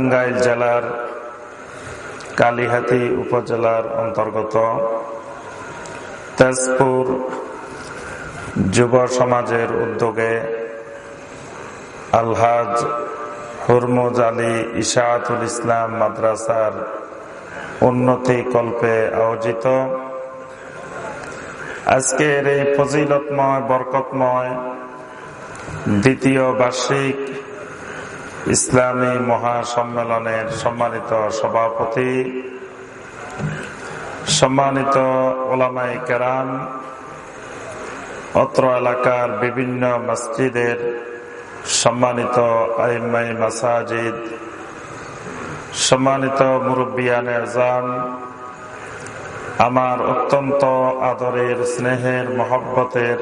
টাঙ্গাইল জেলার কালীহাতি উপজেলার অন্তর্গত তেজপুর যুব সমাজের উদ্যোগে আলহাজ হুরমুজ আলী ইশাআতুল ইসলাম মাদ্রাসার উন্নতি কল্পে আয়োজিত। আজকের এই ফজিলতময়, বরকতময় দ্বিতীয় বার্ষিক ইসলামী মহাসম্মেলনের সম্মানিত সভাপতি, সম্মানিত ওলামাই কেরাম, অত্র এলাকার বিভিন্ন মসজিদের সম্মানিত আইমাই মাসাজিদ, সম্মানিত মুরব্বিয়ান এজাম আমার অত্যন্ত আদরের স্নেহের মহব্বতের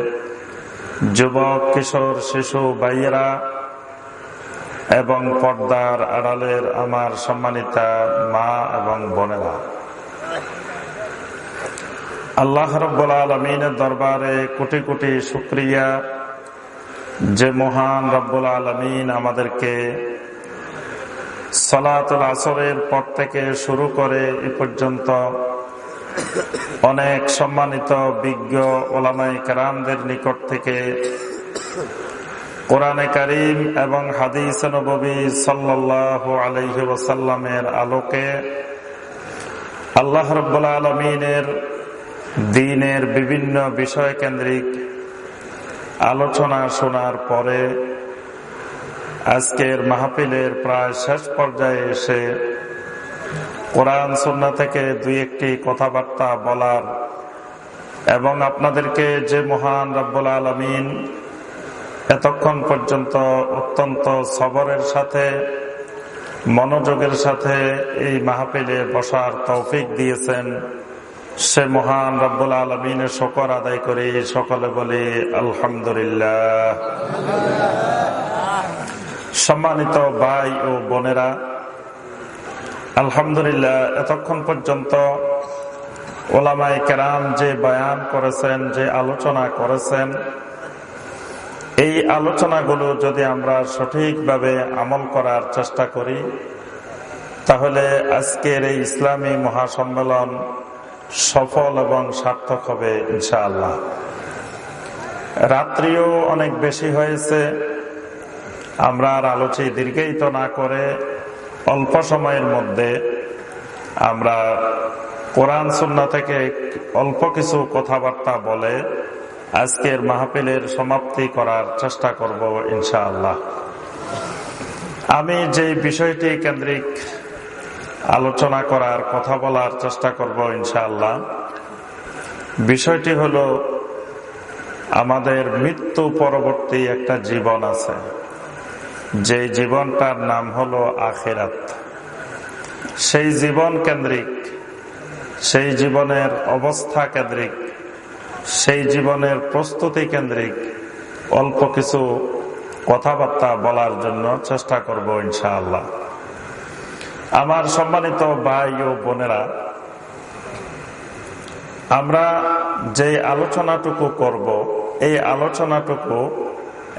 যুবক, কিশোর, শিশু, ভাইয়েরা এবং পর্দার আড়ালের আমার সম্মানিতা মা এবং বোনেরা। আল্লাহ রব্বুল আলমিনের দরবারে কোটি কোটি শুক্রিয়া। যে মহান রব্বুল আলমিন আমাদেরকে সলাতুল আসরের পর থেকে শুরু করে এ পর্যন্ত অনেক সম্মানিত বিজ্ঞ ওলামাই কারামদের নিকট থেকে কোরআনে করিম এবং হাদিস নবী ওসাল্লামের আলোকে আল্লাহ রব্বুল্লা আলমিনের দিনের বিভিন্ন বিষয় কেন্দ্রিক আলোচনা শোনার পরে আজকের মাহফিলের প্রায় শেষ পর্যায়ে এসে কোরআন সন্না থেকে দুই একটি কথাবার্তা বলার এবং আপনাদেরকে যে মহান রব্বুল আলমিন এতক্ষণ পর্যন্ত অত্যন্ত সবরের সাথে, মনোযোগের সাথে এই মাহফিলে বসার তৌফিক দিয়েছেন। সে মহান রব্বুল আলমিনের শকর আদায় করে সকলে বলি, আলহামদুলিল্লাহ। সম্মানিত ভাই ও বোনেরা, আলহামদুলিল্লাহ, এতক্ষণ পর্যন্ত ওলামাই কেরাম যে বয়ান করেছেন, যে আলোচনা করেছেন এই আলোচনাগুলো যদি আমরা সঠিকভাবে আমল করার চেষ্টা করি, তাহলে আজকের এই ইসলামী মহাসম্মেলন সফল এবং সার্থক হবে ইনশাআল্লাহ। রাত্রিও অনেক বেশি হয়েছে, আমরা আর আলোচি দীর্ঘায়িত না করে অল্প সময়ের মধ্যে আমরা কোরআন সুন্না থেকে অল্প কিছু কথাবার্তা বলে আজকের মাহফিলের সমাপ্তি করার চেষ্টা করব ইনশাআল্লাহ। আমি যে বিষয়টি কেন্দ্রিক আলোচনা করার কথা বলার চেষ্টা করব ইনশাআল্লাহ, বিষয়টি হল আমাদের মৃত্যু পরবর্তী একটা জীবন আছে। যে জীবনটার নাম হলো আখেরাত। সেই জীবন কেন্দ্রিক, সেই জীবনের অবস্থা কেন্দ্রিক সেই জীবনের প্রস্তুতি কেন্দ্রিক অল্প কিছু কথাবার্তা বলার জন্য চেষ্টা করব ইনশাআল্লাহ। আমার সম্মানিত ভাই ও বোনেরা, আমরা যে আলোচনাটুকু করব, এই আলোচনাটুকু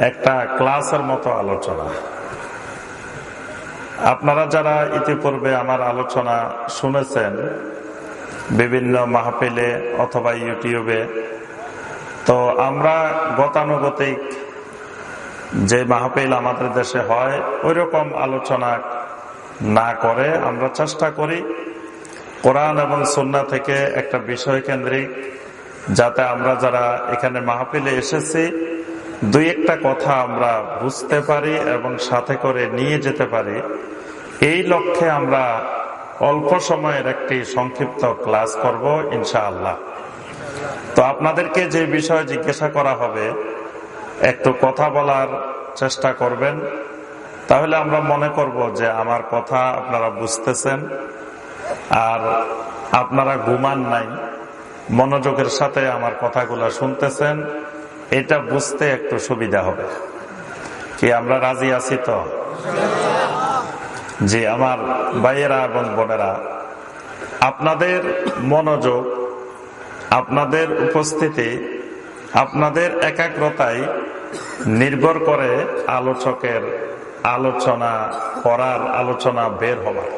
একটা ক্লাসের মতো আলোচনা। আপনারা যারা ইতিপূর্বে আমার আলোচনা শুনেছেন, বিভিন্ন মাহফিলে অথবা ইউটিউবে তো আমরা গতানুগতিক যে মাহফিল আমাদের দেশে হয় ওই রকম আলোচনা না করে আমরা চেষ্টা করি কোরআন এবং সন্না থেকে একটা বিষয় কেন্দ্রিক, যাতে আমরা যারা এখানে মাহফিলে এসেছি, দুই একটা কথা আমরা বুঝতে পারি এবং সাথে করে নিয়ে যেতে পারি। এই লক্ষ্যে আমরা অল্প সময়ের একটি সংক্ষিপ্ত ক্লাস করব, ইনশাআল্লাহ। তো আপনাদেরকে যে বিষয় জিজ্ঞাসা করা হবে, একটু কথা বলার চেষ্টা করবেন। তাহলে আমরা মনে করব যে আমার কথা আপনারা বুঝতেছেন, আর আপনারা ঘুমান নাই, মনোযোগের সাথে আমার কথাগুলো শুনতেছেন, এটা বুঝতে একটু সুবিধা হবে। কি আমরা রাজি আছি তো? জি, আমার ভাইয়েরা এবং বোনেরা, আপনাদের মনোযোগ আপনাদের উপস্থিতি, আপনাদের একাগ্রতায় নির্ভর করে আলোচকের আলোচনা করার আলোচনা বের হবার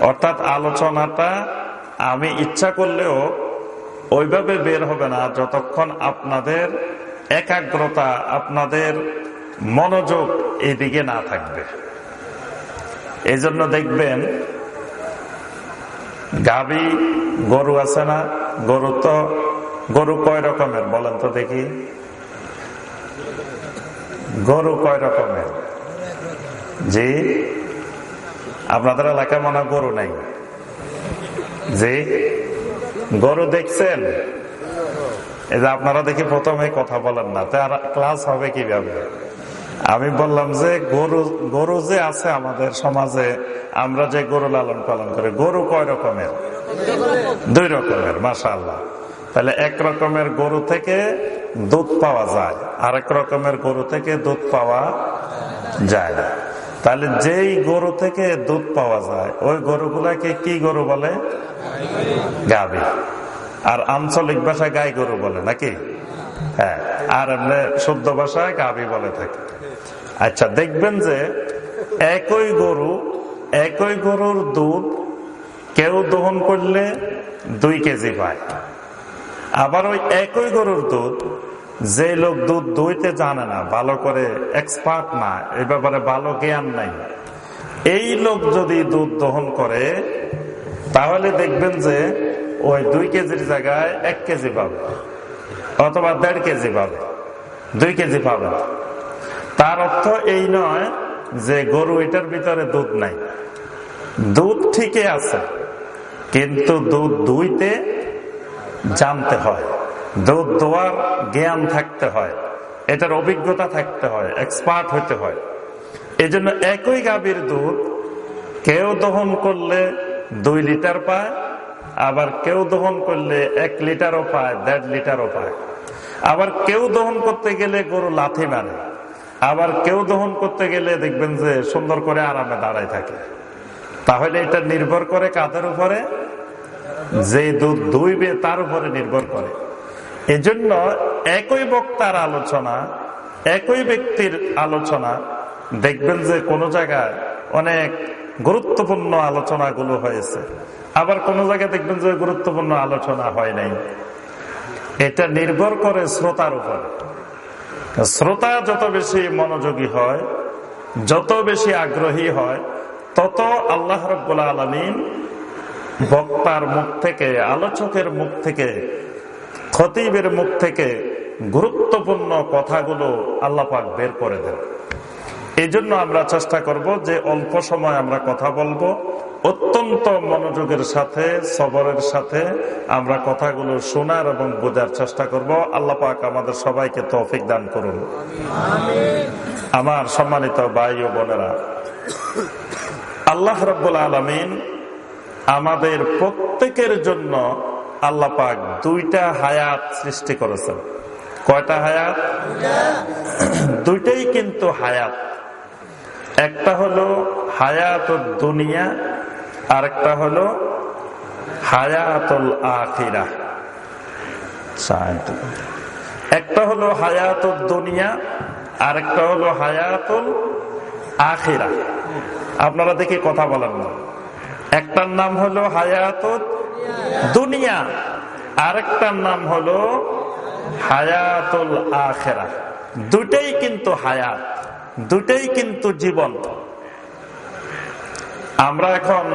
অর্থাৎ আলোচনাটা আমি ইচ্ছা করলেও ওইভাবে বের হবে না যতক্ষণ আপনাদের একাগ্রতা, আপনাদের মনোযোগ এদিকে না থাকবে। এই জন্য দেখবেন গাবি, গরু আছে না? গরু তো, গরু কয় রকমের? বলেন তো দেখি। গরু কয় রকমের? জি? আপনাদের এলাকায় মনে গরু নাই। জি? গরু দেখছেন? এই যে আপনারা দেখি প্রথমে কথা বলেন না। তো আর ক্লাস হবে কীভাবে? আমি বললাম যে গরু গরু যে আছে আমাদের সমাজে, আমরা যে গরু লালন পালন করি, গরু কয় রকমের? দুই রকমের মাসা তাহলে এক রকমের গরু থেকে দুধ পাওয়া যায়, আরেক রকমের গরু থেকে দুধ পাওয়া যায় না। তাহলে যেই গরু থেকে দুধ পাওয়া যায়, ওই গরুগুলাকে কি গরু বলে? গাবি আর আঞ্চলিক ভাষায় গাই গরু বলে, নাকি? হ্যাঁ আর এমনি শুদ্ধ ভাষায় গাবি বলে থাকে। আচ্ছা দেখবেন যে একই গরু, একই গরুর দুধ কেউ দহন করলে দুই কেজি পায়। আবার ওই একই গরুর দুধ, যে লোক দুধ দইতে জানে না, ভালো করে এক্সপার্ট না এই ব্যাপারে ভালো জ্ঞান নাই। এই লোক যদি দুধ দহন করে, তাহলে দেখবেন যে ওই দুই কেজির জায়গায় এক কেজি পাবে, অথবা দেড় কেজি পাবে, দুই কেজি পাবে। তার অর্থ এই নয় যে গরু এটার ভিতরে দুধ নাই। দুধ ঠিকই আছে, কিন্তু দুধ দুইতে জানতে হয়। দুধ দোয়ার জ্ঞান থাকতে হয়, এটার অভিজ্ঞতা থাকতে হয় এক্সপার্ট হইতে হয়। এই জন্য একই গাভীর দুধ কেউ দহন করলে দুই লিটার পায়, আবার কেউ দহন করলে এক লিটারও পায়, দেড় লিটারও পায়। আবার কেউ দহন করতে গেলে গরু লাথি মানে আবার কেউ দহন করতে গেলে দেখবেন যে সুন্দর করে আরামে দাঁড়ায় থাকে। তাহলে এটা নির্ভর করে কাদের উপরে? যে দুধ দুইবে তার উপরে নির্ভর করে। এজন্য একই বক্তার আলোচনা, একই ব্যক্তির আলোচনা, দেখবেন যে কোনো জায়গায় অনেক গুরুত্বপূর্ণ আলোচনাগুলো হয়েছে। আবার কোন জায়গায় দেখবেন যে গুরুত্বপূর্ণ আলোচনা হয় নাই। এটা নির্ভর করে শ্রোতার উপর। শ্রোতা যত বেশি মনোযোগী হয়, যত বেশি আগ্রহী হয়, তত আল্লাহ রব্বুল্লা আলমিন বক্তার মুখ থেকে, আলোচকের মুখ থেকে, খতিবের মুখ থেকে গুরুত্বপূর্ণ কথাগুলো আল্লাপাক বের করে দেন। এই জন্য আমরা চেষ্টা করব যে অল্প সময় আমরা কথা বলব। অত্যন্ত মনোযোগের সাথে সবরের সাথে আমরা কথাগুলো শোনার এবং বোঝার চেষ্টা করব। আল্লাহ পাক আমাদের সবাইকে তৌফিক দান করুন। আমার সম্মানিত ভাই ও বোনেরা আল্লাহ রব্বুল আলমিন আমাদের প্রত্যেকের জন্য আল্লাহ পাক দুইটা হায়াত সৃষ্টি করেছেন। কয়টা হায়াত? দুইটাই কিন্তু হায়াত। একটা হলো হায়াত দুনিয়া আরেকটা হলো হায়াতুল আখিরা। একটা হলো হায়াতুল দুনিয়া, আরেকটা হলো হায়াতুল আখিরা। আপনারা দেখে কথা বলেন না। একটার নাম হলো হায়াতুল দুনিয়া, আরেকটার নাম হলো হায়াতুল আখেরা। দুটাই কিন্তু হায়াত দুটাই কিন্তু জীবন। আমরা এখন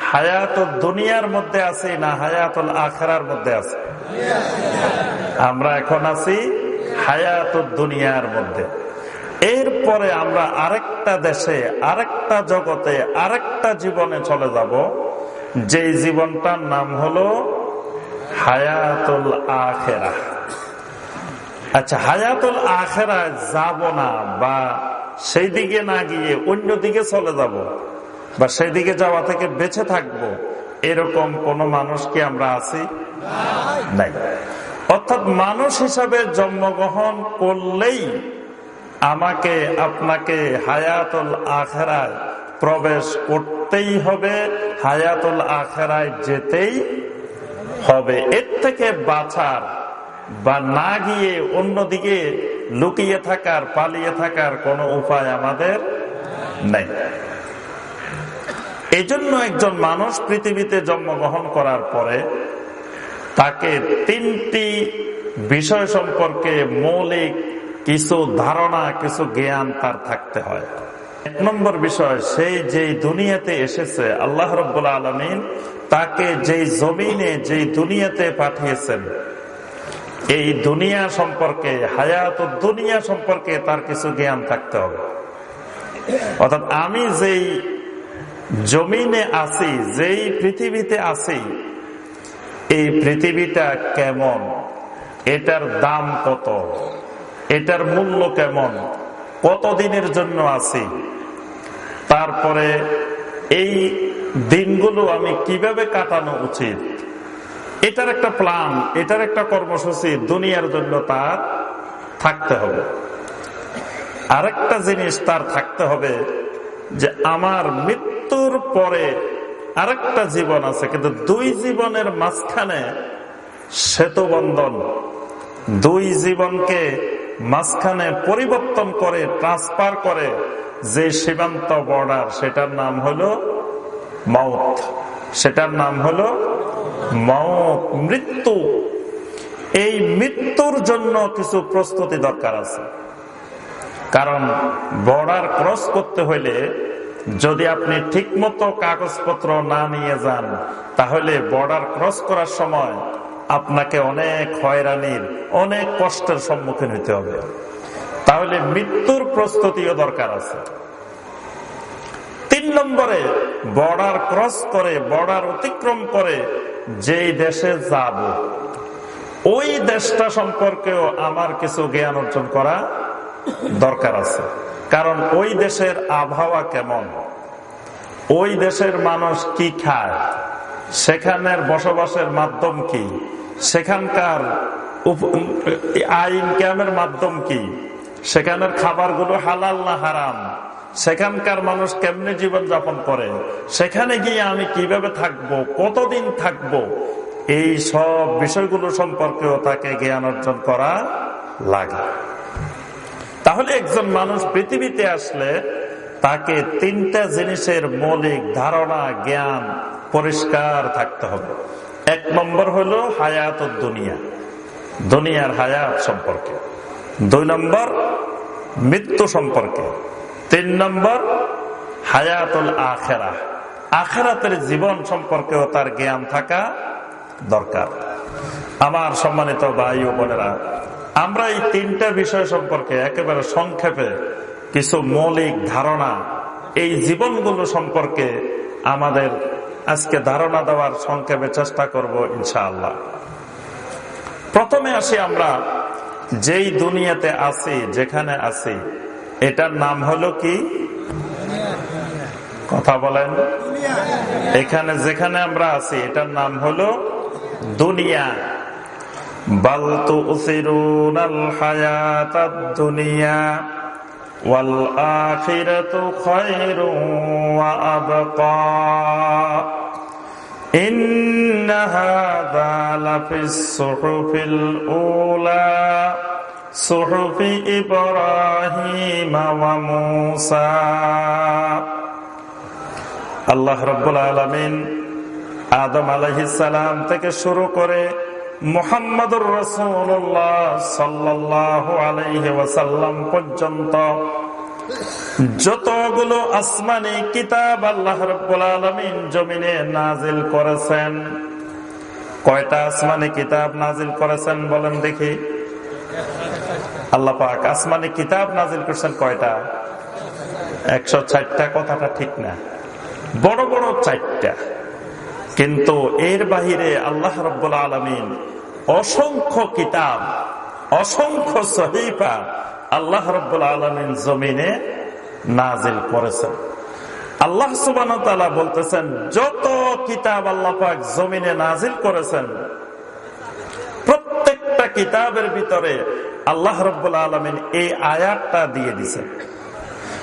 হায়াত দুনিয়ার মধ্যে আছি না হায়াতুল আখেরার মধ্যে আছি? আমরা এখন আছি হায়াত দুনিয়ার মধ্যে। এরপরে আমরা আরেকটা দেশে, আরেকটা জগতে, আরেকটা জীবনে চলে যাব। যে জীবনটার নাম হলো হায়াতুল আখেরা। আচ্ছা হায়াতুল আখেরা যাব না বা সেই দিকে না গিয়ে অন্য দিকে চলে যাব? বা সেদিকে যাওয়া থেকে বেঁচে থাকব, এরকম কোন মানুষ কি আমরা আছি? নাই। অর্থাৎ মানুষ হিসাবে জন্মগ্রহণ করলেই আমাকে, আপনাকে হায়াতুল আখেরায় প্রবেশ করতেই হবে, হায়াতুল আখেরায় যেতেই হবে। এর থেকে বাঁচার বা না গিয়ে অন্যদিকে লুকিয়ে থাকার, পালিয়ে থাকার কোনো উপায় আমাদের নেই। এই জন্য একজন মানুষ পৃথিবীতে জন্মগ্রহণ করার পরে তাকে তিনটি বিষয় সম্পর্কে মৌলিক কিছু ধারণা, কিছু জ্ঞান তার থাকতে হয়। এক নম্বর বিষয় সেই যেই দুনিয়াতে এসেছে, আল্লাহ রব্বুল্লা আলমিন তাকে যেই জমিনে, যেই দুনিয়াতে পাঠিয়েছেন, এই দুনিয়া সম্পর্কে হায়াত দুনিয়া সম্পর্কে তার কিছু জ্ঞান থাকতে হবে। অর্থাৎ আমি যেই জমিনে আছি, যেই পৃথিবীতে আছি, এই পৃথিবীটা কেমন? এটার দাম কত? এটার মূল্য কেমন? কতদিনের জন্য আছি? তারপরে এই দিনগুলো আমি কীভাবে কাটানো উচিত? এটার একটা প্ল্যান এটার একটা কর্মসূচি দুনিয়ার জন্য তার থাকতে হবে। আরেকটা জিনিস তার থাকতে হবে যে আমার মৃত্যুর পরে আরেকটা জীবন আছে, কিন্তু দুই জীবনের মাঝখানে সেতুবন্ধন দুই জীবনকে মাঝখানে পরিবর্তন করে, ট্রান্সফার করে যে সীমান্ত বর্ডার, সেটার নাম হলো মাউথ সেটার নাম হলো মাউথ মৃত্যু। এই মৃত্যুর জন্য কিছু প্রস্তুতি দরকার আছে। কারণ বর্ডার ক্রস করতে হইলে যদি আপনি ঠিকমতো কাগজপত্র না নিয়ে যান, তাহলে বর্ডার ক্রস করার সময় আপনাকে অনেক হয়রানির, অনেক কষ্টের সম্মুখীন হতে হবে। তাহলে মৃত্যুর প্রস্তুতিও দরকার আছে। তিন নম্বরে বর্ডার ক্রস করে বর্ডার অতিক্রম করে যেই দেশে যাব, ওই দেশটা সম্পর্কেও আমার কিছু জ্ঞান অর্জন করা দরকার আছে। কারণ ওই দেশের আবহাওয়া কেমন? ওই দেশের মানুষ কি খায়? সেখানের বসবাসের মাধ্যম কি? সেখানকার আইন ক্যামের মাধ্যম কি? সেখানের খাবারগুলো হালাল না হারাম? সেখানকার মানুষ কেমনে জীবন যাপন করে? সেখানে গিয়ে আমি কীভাবে থাকব? কতদিন থাকব? এই সব বিষয়গুলো সম্পর্কেও তাকে জ্ঞান অর্জন করা লাগে। তাহলে একজন মানুষ পৃথিবীতে আসলে তাকে তিনটা জিনিসের মৌলিক ধারণা, জ্ঞান পরিষ্কার থাকতে হবে। এক নম্বর হলো হায়াত দুনিয়া, দুনিয়ার হায়াত সম্পর্কে। দুই নম্বর, মৃত্যু সম্পর্কে। তিন নম্বর, হায়াতুল আখেরা আখেরাতের জীবন সম্পর্কেও তার জ্ঞান থাকা দরকার। আমার সম্মানিত ভাই ও বোনেরা আমরা এই তিনটা বিষয় সম্পর্কে একেবারে সংক্ষেপে কিছু মৌলিক ধারণা এই জীবনগুলো সম্পর্কে আমাদের আজকে ধারণা দেওয়ার সংক্ষেপে চেষ্টা করব ইনশাআল্লাহ। প্রথমে আসি আমরা, যেই দুনিয়াতে আছি, যেখানে আছি, এটার নাম হলো কি? কথা বলেন। এখানে যেখানে আমরা আছি, এটার নাম হলো দুনিয়া। বালতু উসিরুনাল হায়াতাদ দুনিয়া ওয়াল আখিরাতু খায়রুন ওয়া আবকা إن هذا لفي الصحف الأولى صحف إبراهيم وموسى আল্লাহ রব্বুল আলমিন আদম আলহিসাম থেকে শুরু করে মোহাম্মদুর রসুল্লাহ সাল্লাহ আলহি ওয়াসাল্লাম পর্যন্ত যতগুলো আসমানি কিতাব আল্লাহ রব্বুল আলমিন জমিনে নাজিল করেছেন, কয়টা আসমানি কিতাব নাজিল করেছেন বলেন দেখি। আল্লাহ পাক আসমানি কিতাব নাজিল করছেন কয়টা? একশো চারটা কথাটা ঠিক না। বড় বড় চারটা। কিন্তু এর বাহিরে আল্লাহ রব্বুল আলমিন অসংখ্য কিতাব, অসংখ্য সহিফা আল্লাহ রব্বুল আলমিন জমিনে নাজিল করেছেন। আল্লাহ সুবান বলতেছেন, যত কিতাব আল্লাহ পাক জমিনে নাজিল করেছেন, প্রত্যেকটা কিতাবের ভিতরে আল্লাহ রব্বুল আলমিন এই আয়াতটা দিয়ে দিছেন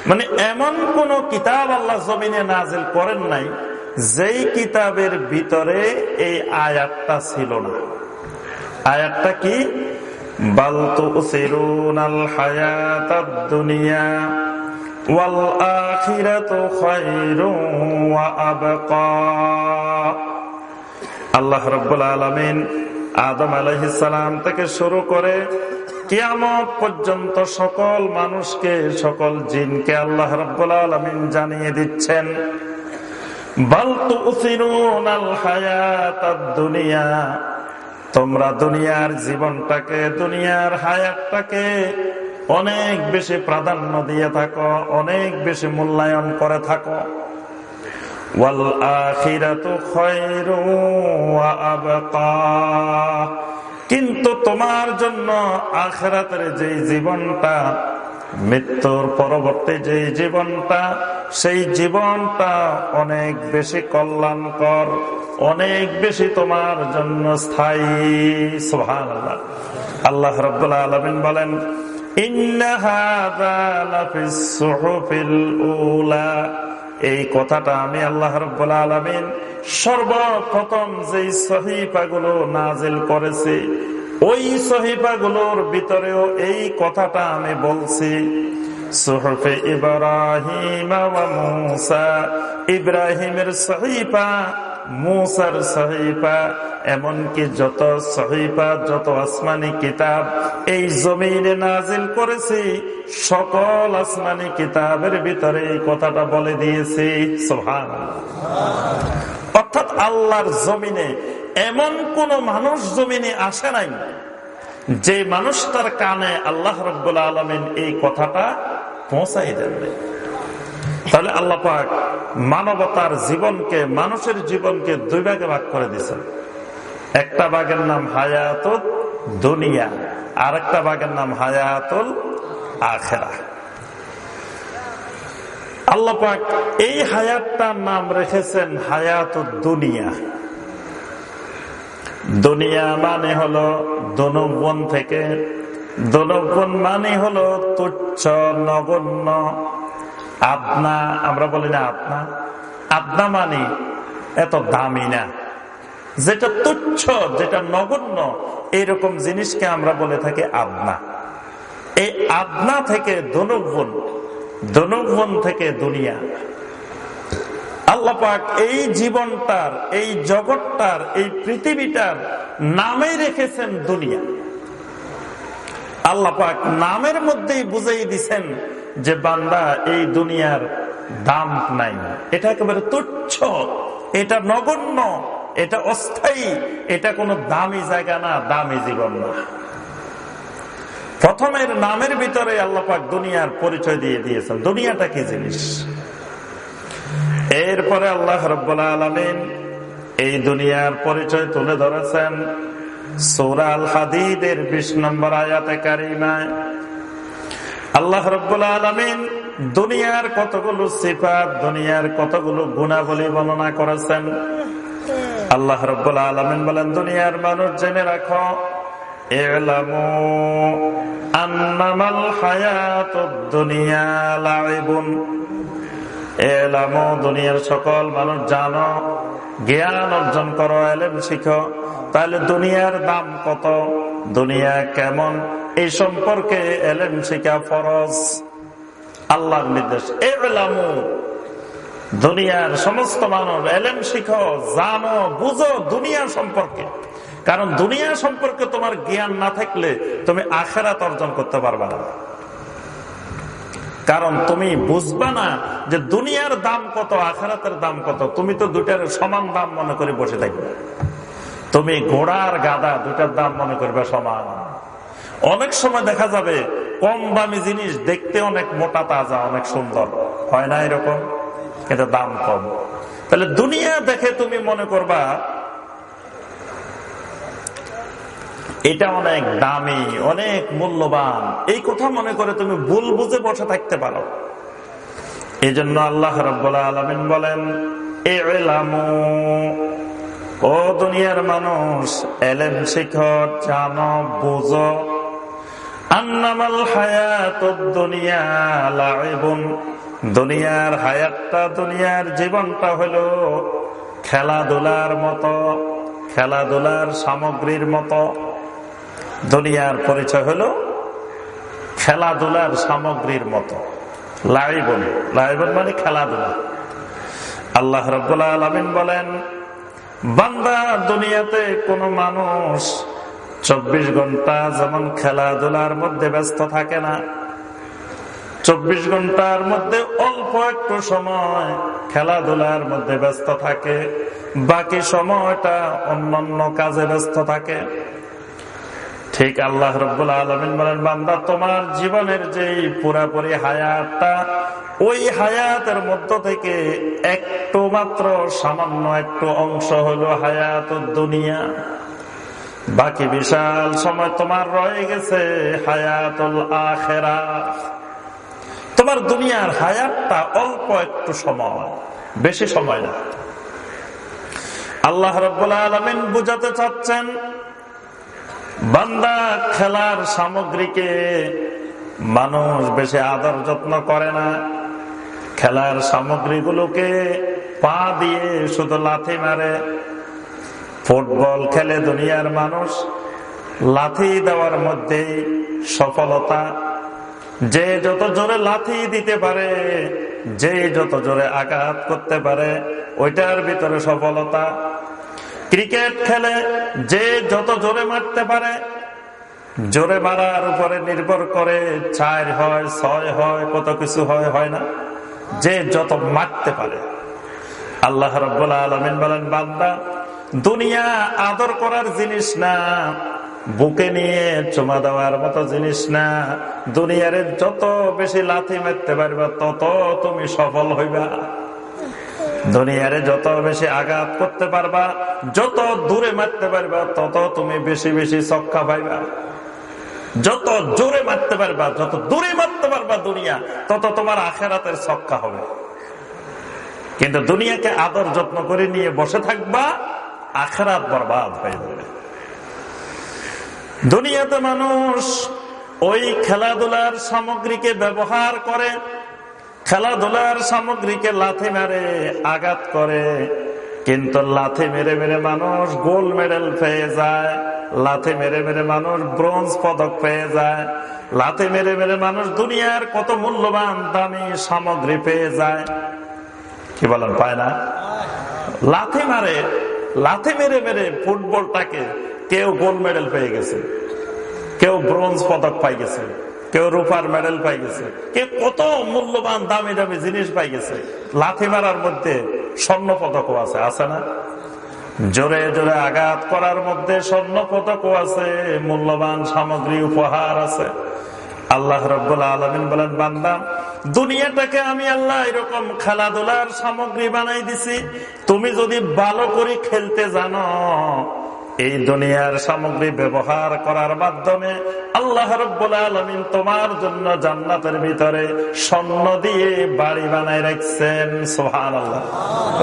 মানে এমন কোন কিতাব আল্লাহ জমিনে নাজিল করেন নাই যেই কিতাবের ভিতরে এই আয়াতটা ছিল না। আয়াতটা কি? বাল তুসিরুনাল হায়াতাদ দুনিয়া ওয়াল আখিরাতু খায়রুন ওয়া আবকা। আল্লাহ রাব্বুল আলামিন আদম আলাইহিস থেকে শুরু করে কিয়ামত পর্যন্ত সকল মানুষকে, সকল জিনকে আল্লাহ রাব্বুল আলামিন জানিয়ে দিচ্ছেন বাল তুসিরুনাল হায়াতাদ দুনিয়া তোমরা দুনিয়ার জীবনটাকে, দুনিয়ার হায়াতটাকে অনেক বেশি প্রাধান্য দিয়ে থাকো, অনেক বেশি মূল্যায়ন করে থাকো। কিন্তু তোমার জন্য আখেরাতের যে জীবনটা মৃত্যুর পরবর্তী যে জীবনটা, সেই জীবনটা অনেক বেশি কল্যাণকর, অনেক বেশি তোমার জন্য স্থায়ী। সোহান আল্লাহ রবাহ আলমিন বলেন এই কথাটা আমি আল্লাহ রব্বুল্লা আলমিন সর্বপ্রথম যে সহিফাগুলো নাজিল করেছি ওই সহিফাগুলোর ভিতরেও এই কথাটা আমি বলছি। সুহফে ইব্রাহিম ইব্রাহিমের সহিফা, মুসার সহিফা, এমনকি যত সহিফা, যত আসমানি কিতাব এই জমিনে নাজিল করেছি, সকল আসমানি কিতাবের ভিতরে এই কথাটা বলে দিয়েছি। সোহান অর্থাৎ আল্লাহর জমিনে এমন কোন মানুষ জমিনে আসে নাই যে মানুষটার কানে আল্লাহ রব্বুল আলমিন এই কথাটা পৌঁছাই দেবে তাহলে আল্লাহ পাক মানবতার জীবনকে, মানুষের জীবনকে দুই ভাগে ভাগ করে দিয়েছেন। একটা বাঘের নাম হায়াতুল দুনিয়া আর একটা বাঘের নাম হায়াতুল আখেরা। আল্লাপাক এই হায়াতটার নাম রেখেছেন হায়াতুল দুনিয়া। দুনিয়া মানে হলো দনবন থেকে। দনবন মানে হলো তুচ্ছ নগণ্য। আপনা আমরা বলি না আপনা আপনা মানে এত দামি না। যেটা তুচ্ছ, যেটা নগণ্য, এইরকম জিনিসকে আমরা বলে থাকি আপনা এই আপনা থেকে ধনুগুণ ধনুগুণ থেকে দুনিয়া। আল্লাপাক এই জীবনটার, এই জগৎটার, এই পৃথিবীটার নামে রেখেছেন দুনিয়া। আল্লাপাক নামের মধ্যেই বুঝাই দিছেন যে বান্দা, এই দুনিয়ার দাম নাই। এটা একেবারে তুচ্ছ। এটা নগণ্য। এটা অস্থায়ী। এটা কোনো দামি জায়গা না, দামি জীবন না। প্রথমের নামের ভিতরে আল্লাপাক দুনিয়ার পরিচয় দিয়ে দিয়েছেন। দুনিয়াটা কি জিনিস? এরপরে আল্লাহ রব্বুল্লা আলমিন এই দুনিয়ার পরিচয় তুলে ধরেছেন। সৌরাল হাদিদের বিশ নম্বর আয়াতে কারিমায়। আল্লাহ রব্বুল্লা আলমিন দুনিয়ার কতগুলো সিফাত, দুনিয়ার কতগুলো গুণাবলী বর্ণনা করেছেন। আল্লাহ রব্বুল্লা আলমিন বলেন, দুনিয়ার মানুষ জেনে রাখো আন্নামাল হায়াত দুনিয়া লাইবুন। এলামো, দুনিয়ার সকল মানুষ জানো, জ্ঞান অর্জন করো, এলেম শিখো। তাহলে দুনিয়ার দাম কত? দুনিয়া কেমন? এই সম্পর্কে এলেম শিখা ফরজ। আল্লাহর নির্দেশ, এলামু। দুনিয়ার সমস্ত মানুষ এলেম শিখো, জানো, বুঝো দুনিয়া সম্পর্কে। কারণ দুনিয়া সম্পর্কে তোমার জ্ঞান না থাকলে তুমি আখেরাত অর্জন করতে পারবা না। কারণ তুমি বুঝবা না যে দুনিয়ার দাম কত, আখেরাতের দাম কত। তুমি তো দুটার সমান দাম মনে করে বসে থাকবে। তুমি ঘোড়ার গাদা দুটার দাম মনে করবে সমান। অনেক সময় দেখা যাবে কম দামি জিনিস দেখতে অনেক মোটা তাজা, অনেক সুন্দর। হয় না এরকম? কিন্তু দাম কম। তাহলে দুনিয়া দেখে তুমি মনে করবা এটা অনেক দামি, অনেক মূল্যবান। এই কথা মনে করে তুমি ভুল বুঝে বসে থাকতে পারো। এই জন্য আল্লাহ রব্বুল্লাহ আলমিন বলেন ও দুনিয়ার মানুষ এলেন শিখর, জানো, বুঝো। আন্নামাল হায়াত দুনিয়া দুনিয়ার হায়াতটা দুনিয়ার জীবনটা হলো খেলাধুলার মতো, খেলাধুলার সামগ্রীর মতো। দুনিয়ার পরিচয় হলো খেলাধুলার সামগ্রীর মতো। লাইবন। লাইবন মানে খেলাধুলা। আল্লাহ রব্বুল্লাহ আলমিন বলেন, বান্দা দুনিয়াতে কোন মানুষ চব্বিশ ঘণ্টা যেমন খেলাধুলার মধ্যে ব্যস্ত থাকে না, চব্বিশ ঘণ্টার মধ্যে অল্প একটু সময় খেলাধুলার মধ্যে ব্যস্ত থাকে, বাকি সময়টা অন্যান্য কাজে ব্যস্ত থাকে। ঠিক আল্লাহ রব্বুল্লাহ আলমিন বলেন, বান্দা, তোমার জীবনের যেই পুরাপুরি হায়াতটা, ওই হায়াতের মধ্য থেকে একটু মাত্র সামান্য একটু অংশ হলো হায়াত দুনিয়া। বাকি বিশাল সময় তোমার রয়ে গেছে হায়াতুল আখেরা। তোমার দুনিয়ার হায়াতটা অল্প একটু সময়, বেশি সময় না আল্লাহ রব্বুল্লাহ আলমিন বুঝাতে চাচ্ছেন বান্দা খেলার সামগ্রীকে মানুষ বেশি আদর যত্ন করে না। খেলার সামগ্রীগুলোকে পা দিয়ে শুধু লাথি মারে। ফুটবল খেলে দুনিয়ার মানুষ লাথি দেওয়ার মধ্যে সফলতা। যে যত জোরে লাথি দিতে পারে, যে যত জোরে আঘাত করতে পারে, ওইটার ভিতরে সফলতা। ক্রিকেট খেলে যে যত জোরে মারতে পারে, জোরে মারার উপরে নির্ভর করে চার হয়, ছয় হয়, কত কিছু হয় হয় না। যে যত মারতে পারে। আল্লাহ রব্বুল্লাহ আলমিন বলেন, বান্দা, দুনিয়া আদর করার জিনিস না, বুকে নিয়ে চুমা দেওয়ার মতো জিনিস না। দুনিয়ারে যত বেশি লাথি মারতে পারবা, তত তুমি সফল হইবা। দুনিয়ারে যত বেশি আঘাত করতে পারবা, যত দূরে মারতে পারবা, তত তুমি বেশি বেশি চক্কা পাইবা। যত জোরে মারতে পারবা, যত দূরে মারতে পারবা দুনিয়া, তত তোমার আখেরাতের চক্কা হবে। কিন্তু দুনিয়াকে আদর যত্ন করে নিয়ে বসে থাকবা, আখেরাত বরবাদ হয়ে যাবে। দুনিয়াতে মানুষ ওই খেলাধুলার সামগ্রীকে ব্যবহার করে খেলাধুলার সামগ্রীকে লাথি মেরে আঘাত করে। কিন্তু লাথি মেরে মেরে মানুষ গোল্ড মেডেল পেয়ে যায়, লাথি মেরে মেরে মানুষ ব্রোঞ্জ পদক পেয়ে যায়, লাথি মেরে মেরে মানুষ দুনিয়ার কত মূল্যবান দামি সামগ্রী পেয়ে যায়। কি বলেন, পায় না? লাথি মারে, লাথি মেরে মেরে ফুটবলটাকে কেউ গোল্ড মেডেল পেয়ে গেছে, কেউ ব্রোঞ্জ পদক পাই গেছে। কেউ রূপার মেডেল পাই গেছে। কেউ কত মূল্যবান দামি দামি জিনিস পাই গেছে। লাথি মারার মধ্যে স্বর্ণ পদকও আছে আছে না? জোরে জোরে আঘাত করার মধ্যে স্বর্ণ পদকও আছে, মূল্যবান সামগ্রী উপহার আছে। আল্লাহ বান্দাম দুনিয়াটাকে আমি আল্লাহ এরকম খেলাধুলার সামগ্রী বানাই দিছি, তুমি যদি ভালো করে খেলতে জানো এই দুনিয়ার সামগ্রী ব্যবহার করার মাধ্যমে আল্লাহ রব্বুল আলমিন তোমার জন্য জান্নাতের ভিতরে স্বর্ণ দিয়ে বাড়ি বানায় রাখছেন সোহান আল্লাহ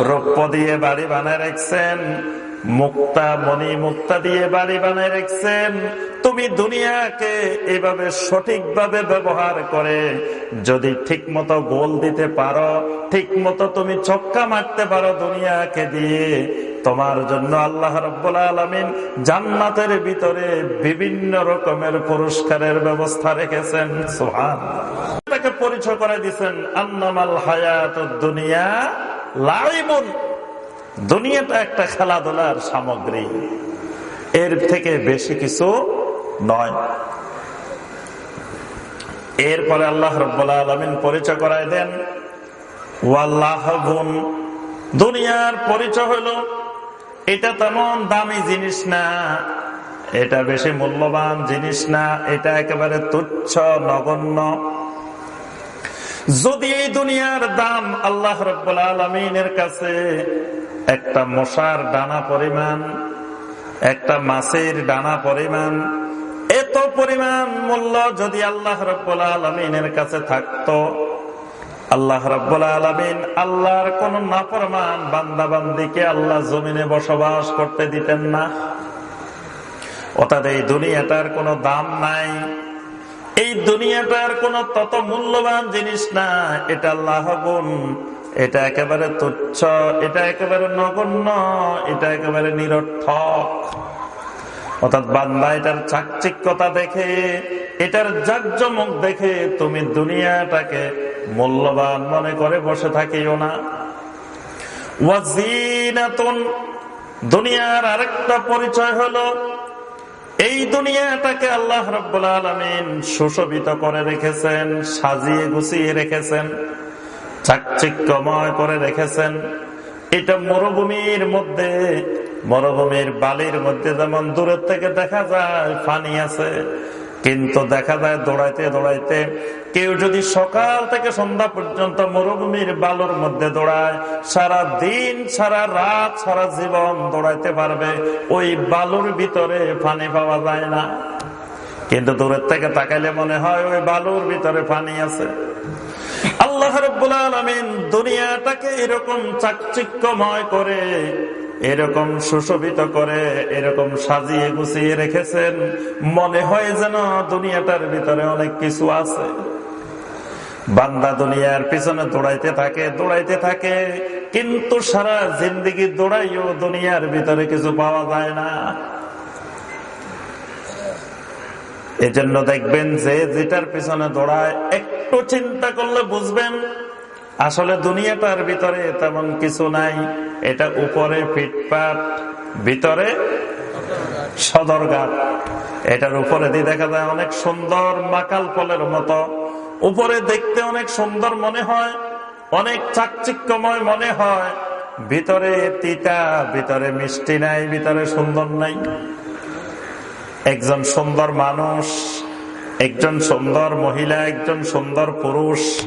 রৌপ্য দিয়ে বাড়ি বানায় রাখছেন মুক্তা মণি মুক্তা দিয়ে বাড়ি বানায় রাখছেন। তুমি দুনিয়াকে এভাবে সঠিকভাবে ব্যবহার করে যদি ঠিক মতো গোল দিতে পারো ঠিক মতো তুমি চক্কা মারতে পারো দুনিয়াকে দিয়ে, তোমার জন্য আল্লাহ রব্বুল আলমিন জান্নাতের ভিতরে বিভিন্ন রকমের পুরস্কারের ব্যবস্থা রেখেছেন। সোহান তাকে পরিচয় করে দিচ্ছেন আন্নামাল হায়াত দুনিয়া লাইমুন দুনিয়াটা একটা খেলাধুলার সামগ্রী। এর থেকে বেশি কিছু নয়। এরপরে আল্লাহ রব্বুল্লাহ আলমিন পরিচয় করায় দেন, ওয়াল্লাহ দুনিয়ার পরিচয় হলো, এটা তেমন দামি জিনিস না, এটা বেশি মূল্যবান জিনিস না, এটা একেবারে তুচ্ছ, নগণ্য। যদি এই দুনিয়ার দাম আল্লাহ রব্বুল আলমিনের কাছে একটা মশার ডানা পরিমাণ, একটা মাছের ডানা পরিমাণ, এত পরিমাণ মূল্য যদি আল্লাহ রব্বুল আলমিনের কাছে থাকতো, আল্লাহ রব্বুল আলমিন আল্লাহর কোন নাফরমান বান্দাবান্দিকে আল্লাহ জমিনে বসবাস করতে দিতেন না। অর্থাৎ এই দুনিয়াটার কোনো দাম নাই। এই দুনিয়াটার কোন তত মূল্যবান জিনিস না। এটা আল্লাহ এটা একেবারে তুচ্ছ। এটা একেবারে নগণ্য। এটা একেবারে নিরর্থক। অর্থাৎ বান্দা এটার চাকচিক্যতা দেখে, এটার জাকজমক দেখে তুমি দুনিয়াটাকে মূল্যবান মনে করে বসে থাকিও না। দুনিয়ার আরেকটা পরিচয় হলো এই দুনিয়াটাকে আল্লাহ রব্বুল আলমিন সুশোভিত করে রেখেছেন, সাজিয়ে গুছিয়ে রেখেছেন, চাকচিক্যময় করে রেখেছেন। এটা মরুভূমির মধ্যে, মরুভূমির বালির মধ্যে যেমন দূরের থেকে দেখা যায় পানি আছে, কিন্তু দেখা যায় দৌড়াইতে দৌড়াইতে কেউ যদি সকাল থেকে সন্ধ্যা পর্যন্ত মরুভূমির বালুর মধ্যে দৌড়ায়, সারা দিন, সারা রাত, সারা জীবন দৌড়াইতে পারবে। ওই বালুর ভিতরে পানি পাওয়া যায় না। কিন্তু দূরের থেকে তাকাইলে মনে হয় ওই বালুর ভিতরে পানি আছে। আল্লাহ রব্বুল দুনিয়াটাকে এরকম চাকচিক্যময় করে, এরকম সুশোভিত করে, এরকম সাজিয়ে গুছিয়ে রেখেছেন। মনে হয় যেন দুনিয়াটার ভিতরে অনেক কিছু আছে। বান্দা দুনিয়ার পিছনে দৌড়াইতে থাকে দৌড়াইতে থাকে, কিন্তু সারা জিন্দিগি দৌড়াইও দুনিয়ার ভিতরে কিছু পাওয়া যায় না। এজন্য দেখবেন যে যেটার পিছনে দৌড়ায়, একটু চিন্তা করলে বুঝবেন, আসলে দুনিয়াটার ভিতরে তেমন কিছু নাই। এটা উপরে ফিটপাট ভিতরে সদরঘাট। এটার উপরে দিয়ে দেখা যায় অনেক সুন্দর মাকাল ফলের মতো। উপরে দেখতে অনেক সুন্দর মনে হয়, অনেক চাকচিক্যময় মনে হয়। ভিতরে তিতা, ভিতরে মিষ্টি নাই, ভিতরে সুন্দর নাই। একজন সুন্দর মানুষ, একজন সুন্দর মহিলা, একজন সুন্দর পুরুষ।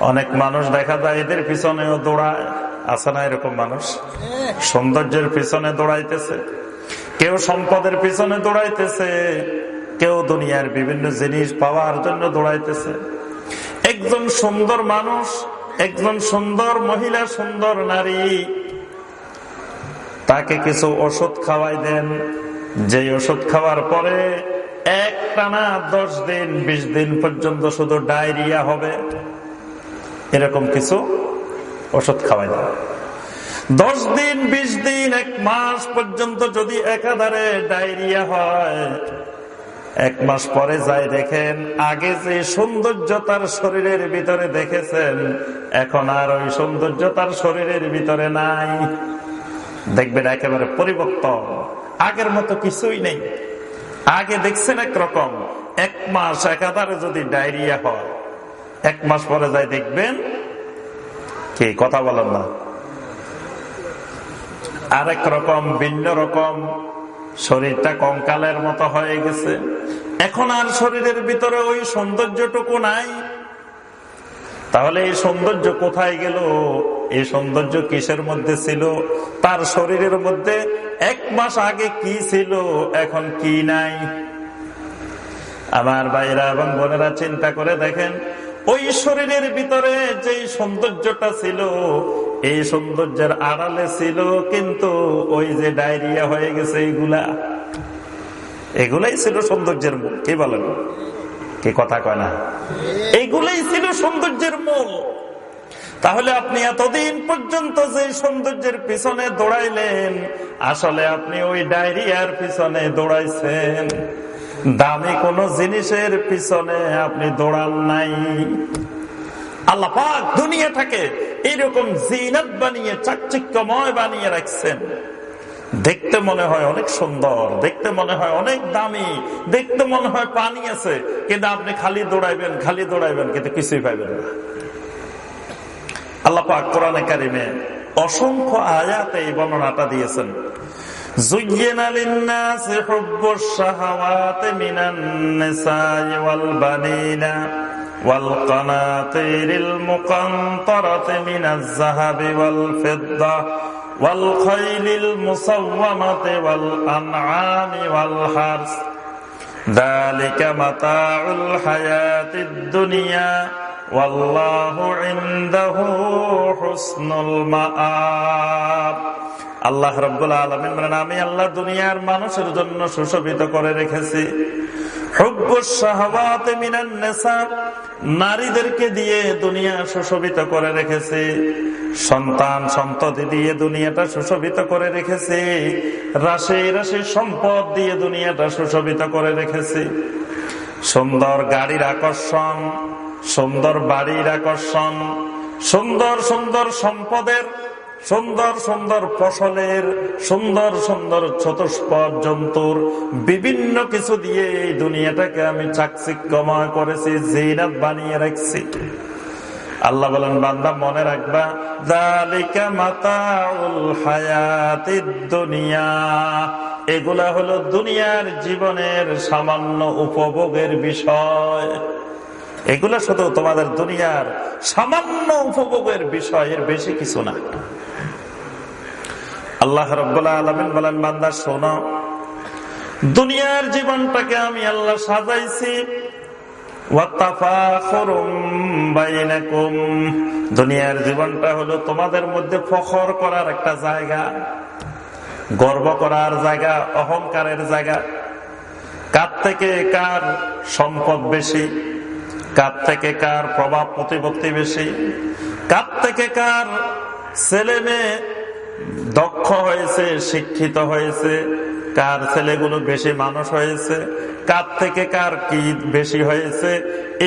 অনেক মানুষ দেখা যায়, এদের পিছনেও দৌড়ায়। আছে না এরকম মানুষ? সৌন্দর্যের পিছনে দৌড়াইতেছে। কেউ সম্পদের পিছনে দৌড়াইতেছে। কেউ দুনিয়ার বিভিন্ন জিনিস পাওয়ার জন্য দৌড়াইতেছে। একজন সুন্দর মানুষ, একজন সুন্দর মহিলা, সুন্দর নারী, তাকে কিছু ওষুধ খাওয়াই দেন। যে ওষুধ খাওয়ার পরে এক টানা দশ দিন, বিশ দিন পর্যন্ত শুধু ডায়রিয়া হবে, এরকম কিছু ওষুধ খাওয়াই দেন। দশ দিন, বিশ দিন, এক মাস পর্যন্ত যদি একাধারে ডায়রিয়া হয় এক মাস পরে যাই দেখেন, আগে যে সৌন্দর্য তার শরীরের ভিতরে দেখেছেন, এখন আর ওই সৌন্দর্য তার শরীরের ভিতরে নাই। দেখবেন একেবারে পরিবর্তন। আগের মতো কিছুই নেই। আগে দেখছেন একরকম। এক মাস একাধারে যদি ডায়রিয়া হয়, এক মাস পরে যাই দেখবেন, কি কথা বলেন না। আরেক রকম, ভিন্ন রকম শরীরটা কঙ্কালের মতো হয়ে গেছে। এখন আর শরীরের ভিতরে ওই সৌন্দর্যটুকু নাই। তাহলে এই সৌন্দর্য কোথায় গেল? এই সৌন্দর্য কিসের মধ্যে ছিল? তার শরীরের মধ্যে এক মাস আগে কি ছিল? এখন কি নাই? আমার ভাইরা এবং বোনেরা চিন্তা করে দেখেন, ওই শরীরের ভিতরে যে সৌন্দর্যটা ছিল এই সৌন্দর্যের আড়ালে ছিল, কিন্তু ওই যে ডায়রিয়া হয়ে গেছে এইগুলা এগুলাই ছিল সৌন্দর্যের মূল। কি বলেন? কি কথা কয় না? এইগুলাই ছিল সৌন্দর্যের মূল। তাহলে আপনি এতদিন পর্যন্ত যে সৌন্দর্যের পিছনে দৌড়াইলেন, আসলে আপনি ওই ডায়রিয়ার পিছনে দৌড়াইছেন। দামি কোন জিনিসের পিছনে আপনি দৌড়ান নাই। আল্লাহ পাক দুনিয়াটাকে এরকম জিনাত বানিয়ে, চাকচিক্যময় বানিয়ে রাখছেন। দেখতে মনে হয় অনেক সুন্দর, দেখতে মনে হয় অনেক দামি, দেখতে মনে হয় পানি আছে, কিন্তু আপনি খালি দৌড়াইবেন খালি দৌড়াইবেন, কিন্তু কিছুই পাইবেন না। আল্লাহ পাক কোরআনে কারিমে অসংখ্য আয়াতে এই বর্ণনাটা দিয়েছেন। زين للناس حب الشهوات من النساء والبنين والقناطير المقنطرة من الذهب والفضة والخيل المصومة والأنعام والحرث ذلك متاع الحياة الدنيا والله عنده حسن المآب আল্লাহ রব্বুল আলমিন বলেন, আমি আল্লাহ দুনিয়ার মানুষের জন্য সুশোভিত করে রেখেছি। নারীদেরকে দিয়ে দুনিয়া সুশোভিত করে রেখেছি। সন্তান সন্ততি দিয়ে দুনিয়াটা সুশোভিত করে রেখেছি। রাশি রাশি সম্পদ দিয়ে দুনিয়াটা সুশোভিত করে রেখেছি। সুন্দর গাড়ির আকর্ষণ, সুন্দর বাড়ির আকর্ষণ, সুন্দর সুন্দর সম্পদের সুন্দর সুন্দর ফসলের, সুন্দর সুন্দর চতুষ্পদ জন্তুর বিভিন্ন কিছু দিয়ে এই দুনিয়াটাকে আমি চাকচিক্যময় করেছি, জিনাত বানিয়ে রাখছি। আল্লাহ বলেন, বান্দা, মনে রাখবা জালিকা মাতাউল হায়াতিদ দুনিয়া। এগুলা হলো দুনিয়ার জীবনের সামান্য উপভোগের বিষয়। এগুলা শুধু তোমাদের দুনিয়ার সামান্য উপভোগের বিষয়ের বেশি কিছু না। আল্লাহ রব্বুল্লাহ আলমিন বলেন, বান্দা, শোনো। দুনিয়ার জীবনটাকে আমি আল্লাহ সাজাইছি। দুনিয়ার জীবনটা হলো তোমাদের মধ্যে ফখর করার একটা জায়গা, গর্ব করার জায়গা, অহংকারের জায়গা। কার থেকে কার সম্পদ বেশি? কার থেকে কার প্রভাব প্রতিপত্তি বেশি? কার থেকে কার ছেলে মেয়ে দক্ষ হয়েছে, শিক্ষিত হয়েছে, কার ছেলেগুলো বেশি মানুষ হয়েছে, কার থেকে কার কি বেশি হয়েছে,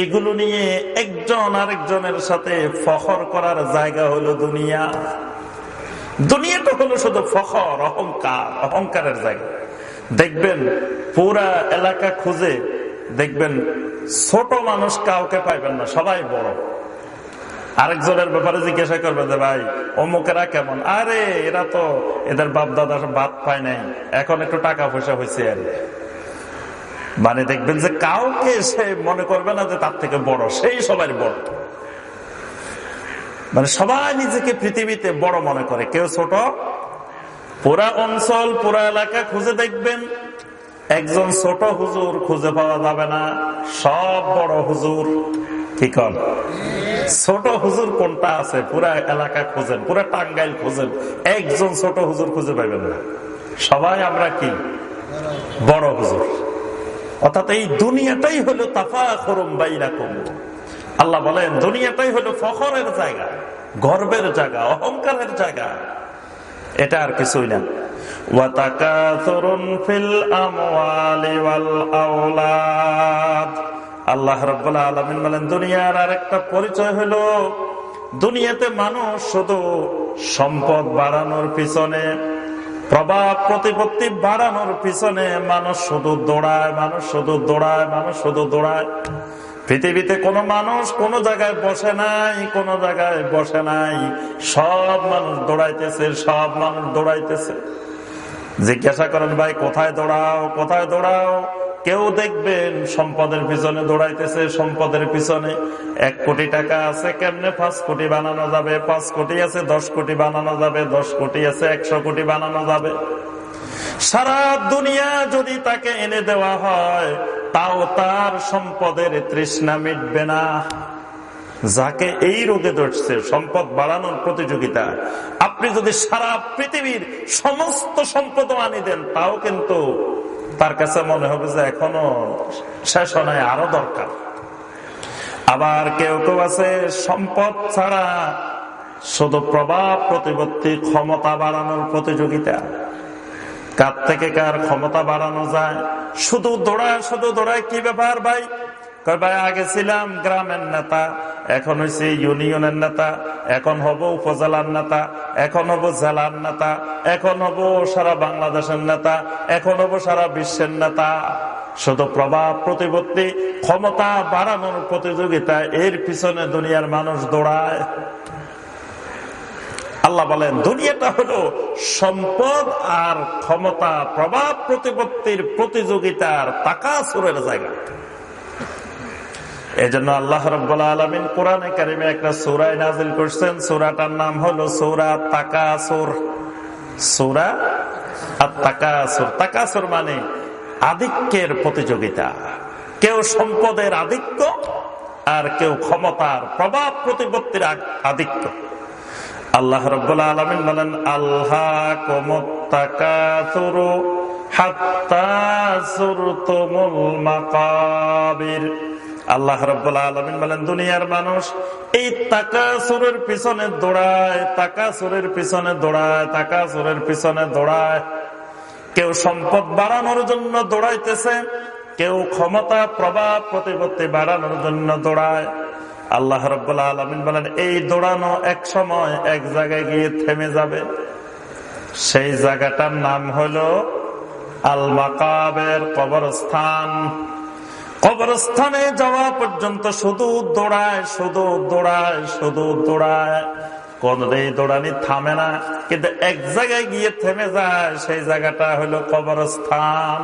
এগুলো নিয়ে একজন আরেকজনের সাথে ফখর করার জায়গা হলো দুনিয়া। দুনিয়াটা হলো শুধু ফখর, অহংকার, অহংকারের জায়গা। দেখবেন, পুরা এলাকা খুঁজে দেখবেন, ছোট মানুষ কাউকে পাইবেন না, সবাই বড়। আরেকজনের ব্যাপারে জিজ্ঞাসা করবে যে, ভাই, অমুকেরা কেমন? আরে, এরা তো এদের বাপ দাদা বাদ পায় নাই। এখন একটু টাকা পয়সা হয়েছে আর মানে দেখবেন যে কাউকে সে মনে করবে না যে তার থেকে বড়, সেই সবাই বড়। মানে সবাই নিজেকে পৃথিবীতে বড় মনে করে। কেউ ছোট, পুরা অঞ্চল, পুরা এলাকা খুঁজে দেখবেন, একজন ছোট হুজুর খুঁজে পাওয়া যাবে না, সব বড় হুজুর। কি কর ছোট হুজুর কোনটা আছে? পুরা এলাকা খোঁজেন, পুরা টাঙ্গাইল খোঁজেন। একজন ছোট হুজুর খুঁজে পাইবেন না। সবাই আমরা কি? বড় হুজুর। অর্থাৎ এই দুনিয়াটাই হলো তাফা খরম বাইরাকুম আল্লাহ বলেন, দুনিয়াটাই হলো ফখরের জায়গা, গর্বের জায়গা, অহংকারের জায়গা। এটা আর কিছুই না। আল্লাহ রবাহ আলমিন বলেন, দুনিয়ার আর একটা পরিচয় হলো, দুনিয়াতে মানুষ শুধু সম্পদ বাড়ানোর পিছনে, প্রভাব প্রতিপত্তি বাড়ানোর পিছনে মানুষ শুধু দৌড়ায়, মানুষ শুধু দৌড়ায়, মানুষ শুধু দৌড়ায়। পৃথিবীতে কোনো মানুষ কোন জায়গায় বসে নাই, কোন জায়গায় বসে নাই। সব মানুষ দৌড়াইতেছে, সব মানুষ দৌড়াইতেছে। জিজ্ঞাসা করেন, ভাই, কোথায় দৌড়াও কোথায় দৌড়াও? কেউ দেখবেন সম্পদের পিছনে দৌড়াইতেছে, সম্পদের পিছনে এক কোটি টাকা আছে, কেমনে পাঁচ কোটি বানানো যাবে? পাঁচ কোটি আছে, দশ কোটি বানানো যাবে, দশ কোটি আছে, একশো কোটি বানানো যাবে। সারা দুনিয়া যদি তাকে এনে দেওয়া হয়, তাও তার সম্পদের তৃষ্ণা মিটবে না। যাকে এই রোগে ধরছে, সম্পদ বাড়ানোর প্রতিযোগিতা। আপনি যদি সারা পৃথিবীর সমস্ত সম্পদ আনি দেন, তাও কিন্তু তার কাছে মনে হবে যে এখনও শেষ নয় আরও দরকার। আবার কেউ কেউ আছে, সম্পদ ছাড়া শুধু প্রভাব প্রতিপত্তি, ক্ষমতা বাড়ানোর প্রতিযোগিতা। কার থেকে কার ক্ষমতা বাড়ানো যায়? শুধু দৌড়ায় শুধু দৌড়ায় কি ব্যাপার ভাই? ভাই আগে ছিলাম গ্রামের নেতা, এখন হয়েছে ইউনিয়নের নেতা, এখন হব উপজেলার নেতা, এখন হব জেলার নেতা, এখন হব সারা বাংলাদেশের নেতা, এখন হব সারা বিশ্বের নেতা। শুধু প্রভাব প্রতিপত্তি, ক্ষমতা বাড়ানোর প্রতিযোগিতা, এর পিছনে দুনিয়ার মানুষ দৌড়ায়। আল্লাহ বলেন, দুনিয়াটা হলো সম্পদ আর ক্ষমতা, প্রভাব প্রতিপত্তির প্রতিযোগিতার টাকা সুরের জায়গা। এই জন্য আল্লাহ রব্বুল্লা আলমিন কোরআনে কারিমে একটা সুরায় নাজিল করছেন। সুরাটার নাম হলো সৌরা তাকাসুর। সুরা আর তাকাসুর তাকাসুর মানে আধিক্যের প্রতিযোগিতা। কেউ সম্পদের আধিক্য আর কেউ ক্ষমতার প্রভাব প্রতিপত্তির আধিক্য। আল্লাহ রব্বুল্লা আলমিন বলেন আল্লাহ কমতাকাসুরু হাত্তা সুরতুমুল মাকাবির। আল্লাহ রব্বুল্লাহ আলমিন বলেন, দুনিয়ার মানুষ এই টাকা সুরের পিছনে দৌড়ায় টাকা সুরের পিছনে দৌড়ায় টাকা সুরের পিছনে দৌড়ায়। কেউ সম্পদ বাড়ানোর জন্য দৌড়াইতেছে, কেউ ক্ষমতা, প্রভাব, প্রতিপত্তি বাড়ানোর জন্য দৌড়ায়। আল্লাহ রব্বুল্লাহ আলমিন বলেন, এই দৌড়ানো এক সময় এক জায়গায় গিয়ে থেমে যাবে। সেই জায়গাটার নাম হলো আল মাকাবের কবরস্থান। কবরস্থানে যাওয়া পর্যন্ত শুধু দৌড়ায় শুধু দৌড়ায় শুধু দৌড়ায়। কোনদিন দৌড়ানি থামে না। কিন্তু এক জায়গায় গিয়ে থেমে যায়, সেই জায়গাটা হলো কবরস্থান।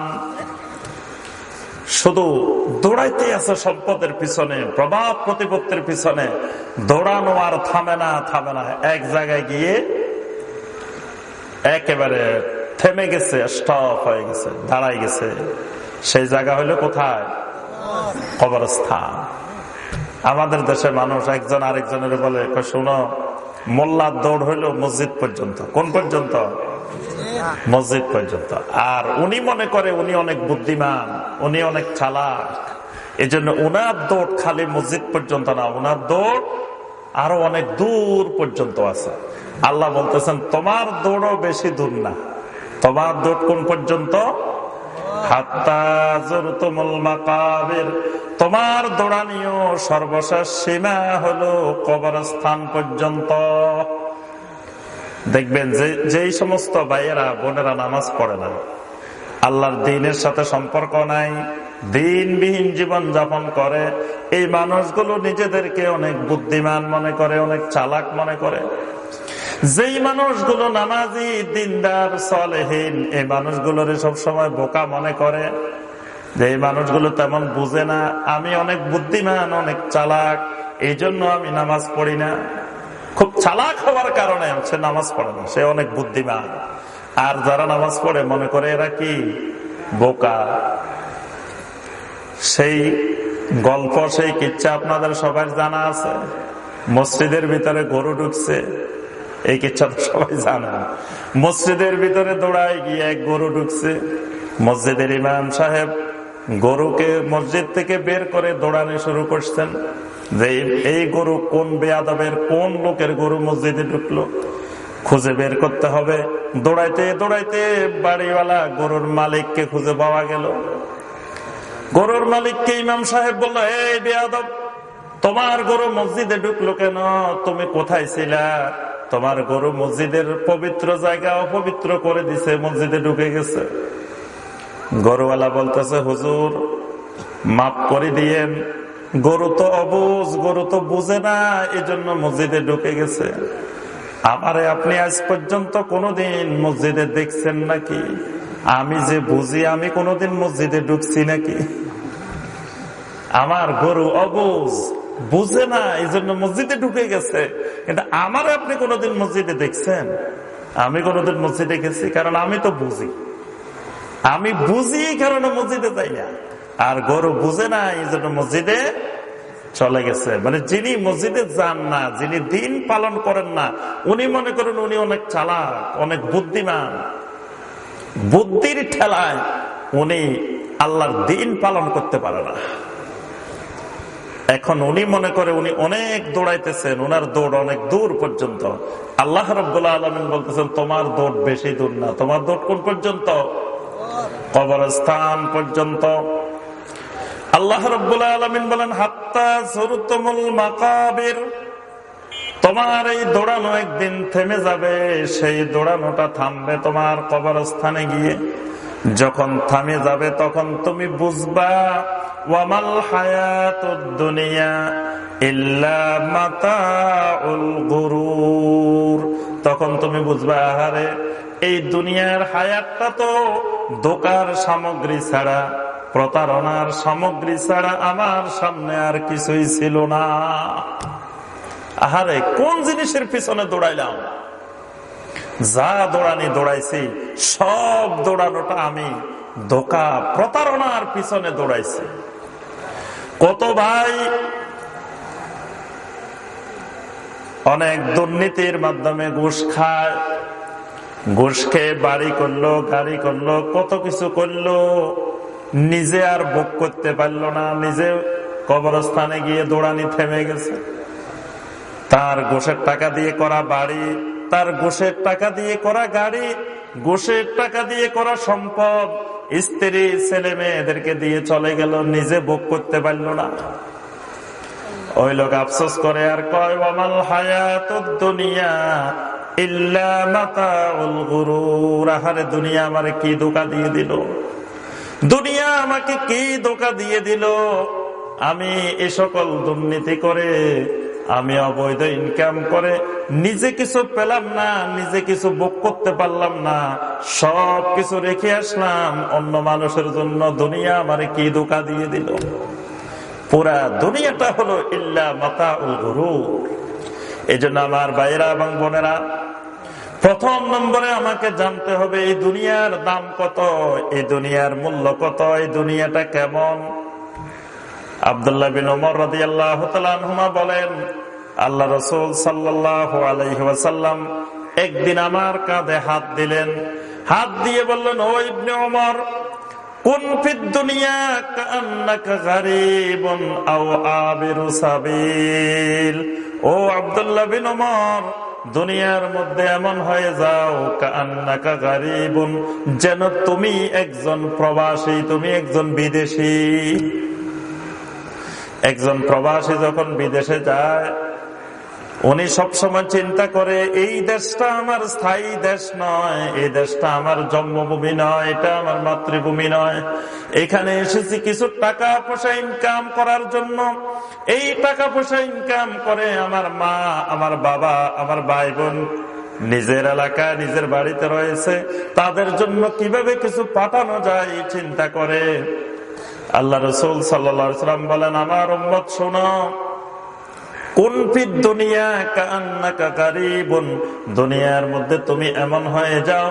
শুধু দৌড়াইতে আছে সম্পদের পিছনে, প্রভাব প্রতিপত্তির পিছনে। দৌড়ানো আর থামে না থামে না। এক জায়গায় গিয়ে একেবারে থেমে গেছে, স্টপ হয়ে গেছে দাঁড়াই গেছে। সেই জায়গা হলো কোথায়? কবরস্থান। আমাদের দেশের মানুষ একজন আরেকজনের বলে শুনো, মোল্লার দৌড় হইল মসজিদ পর্যন্ত। কোন পর্যন্ত? মসজিদ পর্যন্ত। আর উনি মনে করে উনি অনেক বুদ্ধিমান, উনি অনেক চালাক। এই জন্য উনার দৌড় খালি মসজিদ পর্যন্ত না, উনার দৌড় আরও অনেক দূর পর্যন্ত আছে। আল্লাহ বলতেছেন, তোমার দৌড়ও বেশি দূর না। তোমার দৌড় কোন পর্যন্ত? তোমার দৌড়ানিও সর্বশেষ সীমা হলো কবরস্থান পর্যন্ত। দেখবেন যে, যেই সমস্ত ভাইয়েরা, বোনেরা নামাজ পড়ে না, আল্লাহর দিনের সাথে সম্পর্ক নাই, দিনবিহীন জীবন যাপন করে, এই মানুষগুলো নিজেদেরকে অনেক বুদ্ধিমান মনে করে, অনেক চালাক মনে করে। যেই মানুষগুলো নামাজি, দিনদার, সলেহীন, এই মানুষগুলোর সব সময় বোকা মনে করে। যে এই মানুষগুলো তেমন বুঝে না, আমি অনেক বুদ্ধিমান, অনেক চালাক, এই জন্য আমি নামাজ পড়ি না। খুব চালাক হওয়ার কারণে সে নামাজ পড়ে না, সে অনেক বুদ্ধিমান। আর যারা নামাজ পড়ে, মনে করে এরা কি? বোকা। সেই গল্প, সেই কিচ্ছা আপনাদের সবাই জানা আছে। মসজিদের ভিতরে গরু ঢুকছে। এই কিচ্ছা তো সবাই জানে মসজিদের ভিতরে দৌড়ায় গিয়ে এক গরু ঢুকছে। মসজিদের ইমাম সাহেব গরুকে মসজিদ থেকে বের করে দৌড়ানো শুরু করছেন। যে এই গরু কোন বেয়াদবের, কোন লোকের গরু মসজিদে ঢুকলো? খুঁজে বের করতে হবে। দৌড়াইতে দৌড়াইতে বাড়িওয়ালা গরুর মালিককে খুঁজে পাওয়া গেল। গরুর মালিককে ইমাম সাহেব বলল, এই বেয়াদব, তোমার গরু মসজিদে ঢুকলো কেন? তুমি কোথায় ছিলা? তোমার গরু মসজিদের পবিত্র জায়গা অপবিত্র করে দিছে, মসজিদে ঢুকে গেছে। গরুওয়ালা বলতেছে, হুজুর, মাফ করে দিয়েন। গরু তো অবুজ, গরু তো বুঝে না এই জন্য মসজিদে ঢুকে গেছে। আমারে আপনি আজ পর্যন্ত কোনোদিন মসজিদে দেখছেন নাকি? আমি যে বুঝি, আমি কোনোদিন মসজিদে ঢুকছি নাকি? আমার গরু অবুজ বুঝে না এই জন্য মসজিদে ঢুকে গেছে। কিন্তু আমার আপনি কোনোদিন মসজিদে দেখছেন? আমি কোনোদিন মসজিদে গেছি, কারণ আমি তো বুঝি। আমি বুঝি কারণ মসজিদে যাই না। আর গরু বুঝে না, এই জন্য মসজিদে চলে গেছে। মানে যিনি মসজিদে যান না, যিনি দিন পালন করেন না, উনি মনে করেন উনি অনেক চালাক, অনেক বুদ্ধিমান। বুদ্ধির ঠেলায় উনি আল্লাহর দিন পালন করতে পারে না। এখন উনি মনে করে উনি অনেক দৌড়াইতেছেন, উনার দৌড় অনেক দূর পর্যন্ত। আল্লাহ রবাহ আলমিন বলতেছেন, তোমার দৌড় বেশি দূর না। তোমার দৌড় কোন পর্যন্ত? কবরস্থান পর্যন্ত। আল্লাহ রব্বুল আলমিন বলেন, হাত্তা সরুতমুল মাকাবির। তোমার এই দৌড়ানো একদিন থেমে যাবে, সেই দৌড়ানোটা থামবে তোমার কবরস্থানে গিয়ে। যখন থামে যাবে তখন তুমি বুঝবা ওয়ামাল দুনিয়া তখন তুমি বুঝবা, আহারে, এই দুনিয়ার হায়াতটা তো দোকার সামগ্রী ছাড়া, প্রতারণার সামগ্রী ছাড়া আমার সামনে আর কিছুই ছিল না। আহারে, কোন জিনিসের পিছনে দৌড়াইলাম? যা দৌড়ানি দৌড়াইছি, সব দৌড়ানোটা আমি দোকা প্রতারণার পিছনে দৌড়াইছি। কত ভাই? অনেক দুর্নীতির মাধ্যমে ঘুষ খায়। ঘুষ খেয়ে বাড়ি করল, গাড়ি করল, কত কিছু করল। নিজে আর ভোগ করতে পারল না, নিজে কবরস্থানে গিয়ে দৌড়ানি থেমে গেছে। তার গোষের টাকা দিয়ে করা বাড়ি, তার গোষের টাকা দিয়ে করা গাড়ি গোষের টাকা দিয়ে করা সম্পদ স্ত্রী ছেলে মেয়েদেরকে দিয়ে চলে গেল, নিজে ভোগ করতে পারল না। ওই লোক আফসোস করে, আর কয় অমাল হায়াত দুনিয়া দুনিয়া আমার কি দোকা দিয়ে দিল? দুনিয়া আমাকে কি দোকা দিয়ে দিল? আমি এ সকল দুর্নীতি করে আমি অবৈধ ইনকাম করে নিজে কিছু পেলাম না, নিজে কিছু বুক করতে পারলাম না, সব কিছু রেখে আসলাম, অন্য মানুষের জন্য দুনিয়া আমার কি দোকা দিয়ে দিল? পুরা দুনিয়াটা হলো ইল্লা মাতা উল গুরু এই আমার বাইরা এবং বোনেরা, প্রথম নম্বরে আমাকে জানতে হবে, এই দুনিয়ার দাম কত, এই দুনিয়ার মূল্য কত, এই দুনিয়াটা কেমন? আবদুল্লাহ বিন ওমর রদি আল্লাহ বলেন, আল্লাহ রসুল সাল্লাহ আলহিহাসাল্লাম একদিন আমার কাঁধে হাত দিলেন। হাত দিয়ে বললেন, ও ইবনে ওমর কোন দুনিয়া আও আবিরু সাবিল? ও আব্দুল্লাহ ওমর দুনিয়ার মধ্যে এমন হয়ে যাও কান্নাকা গারিবুন, যেন তুমি একজন প্রবাসী, তুমি একজন বিদেশি। একজন প্রবাসী যখন বিদেশে যায়, উনি সবসময় চিন্তা করে, এই দেশটা আমার স্থায়ী দেশ নয়, এই দেশটা আমার জন্মভূমি নয়, এটা আমার মাতৃভূমি নয়। এখানে এসেছি কিছু টাকা পয়সা ইনকাম করার জন্য। এই টাকা পয়সা ইনকাম করে আমার মা, আমার বাবা, আমার ভাই বোন নিজের এলাকা নিজের বাড়িতে রয়েছে। তাদের জন্য কীভাবে কিছু পাঠানো যায়, চিন্তা করে। আল্লাহ রসুল সাল্লাম বলেন, আমার উম্মত শোনো দুনিয়ার মধ্যে তুমি এমন হয়ে যাও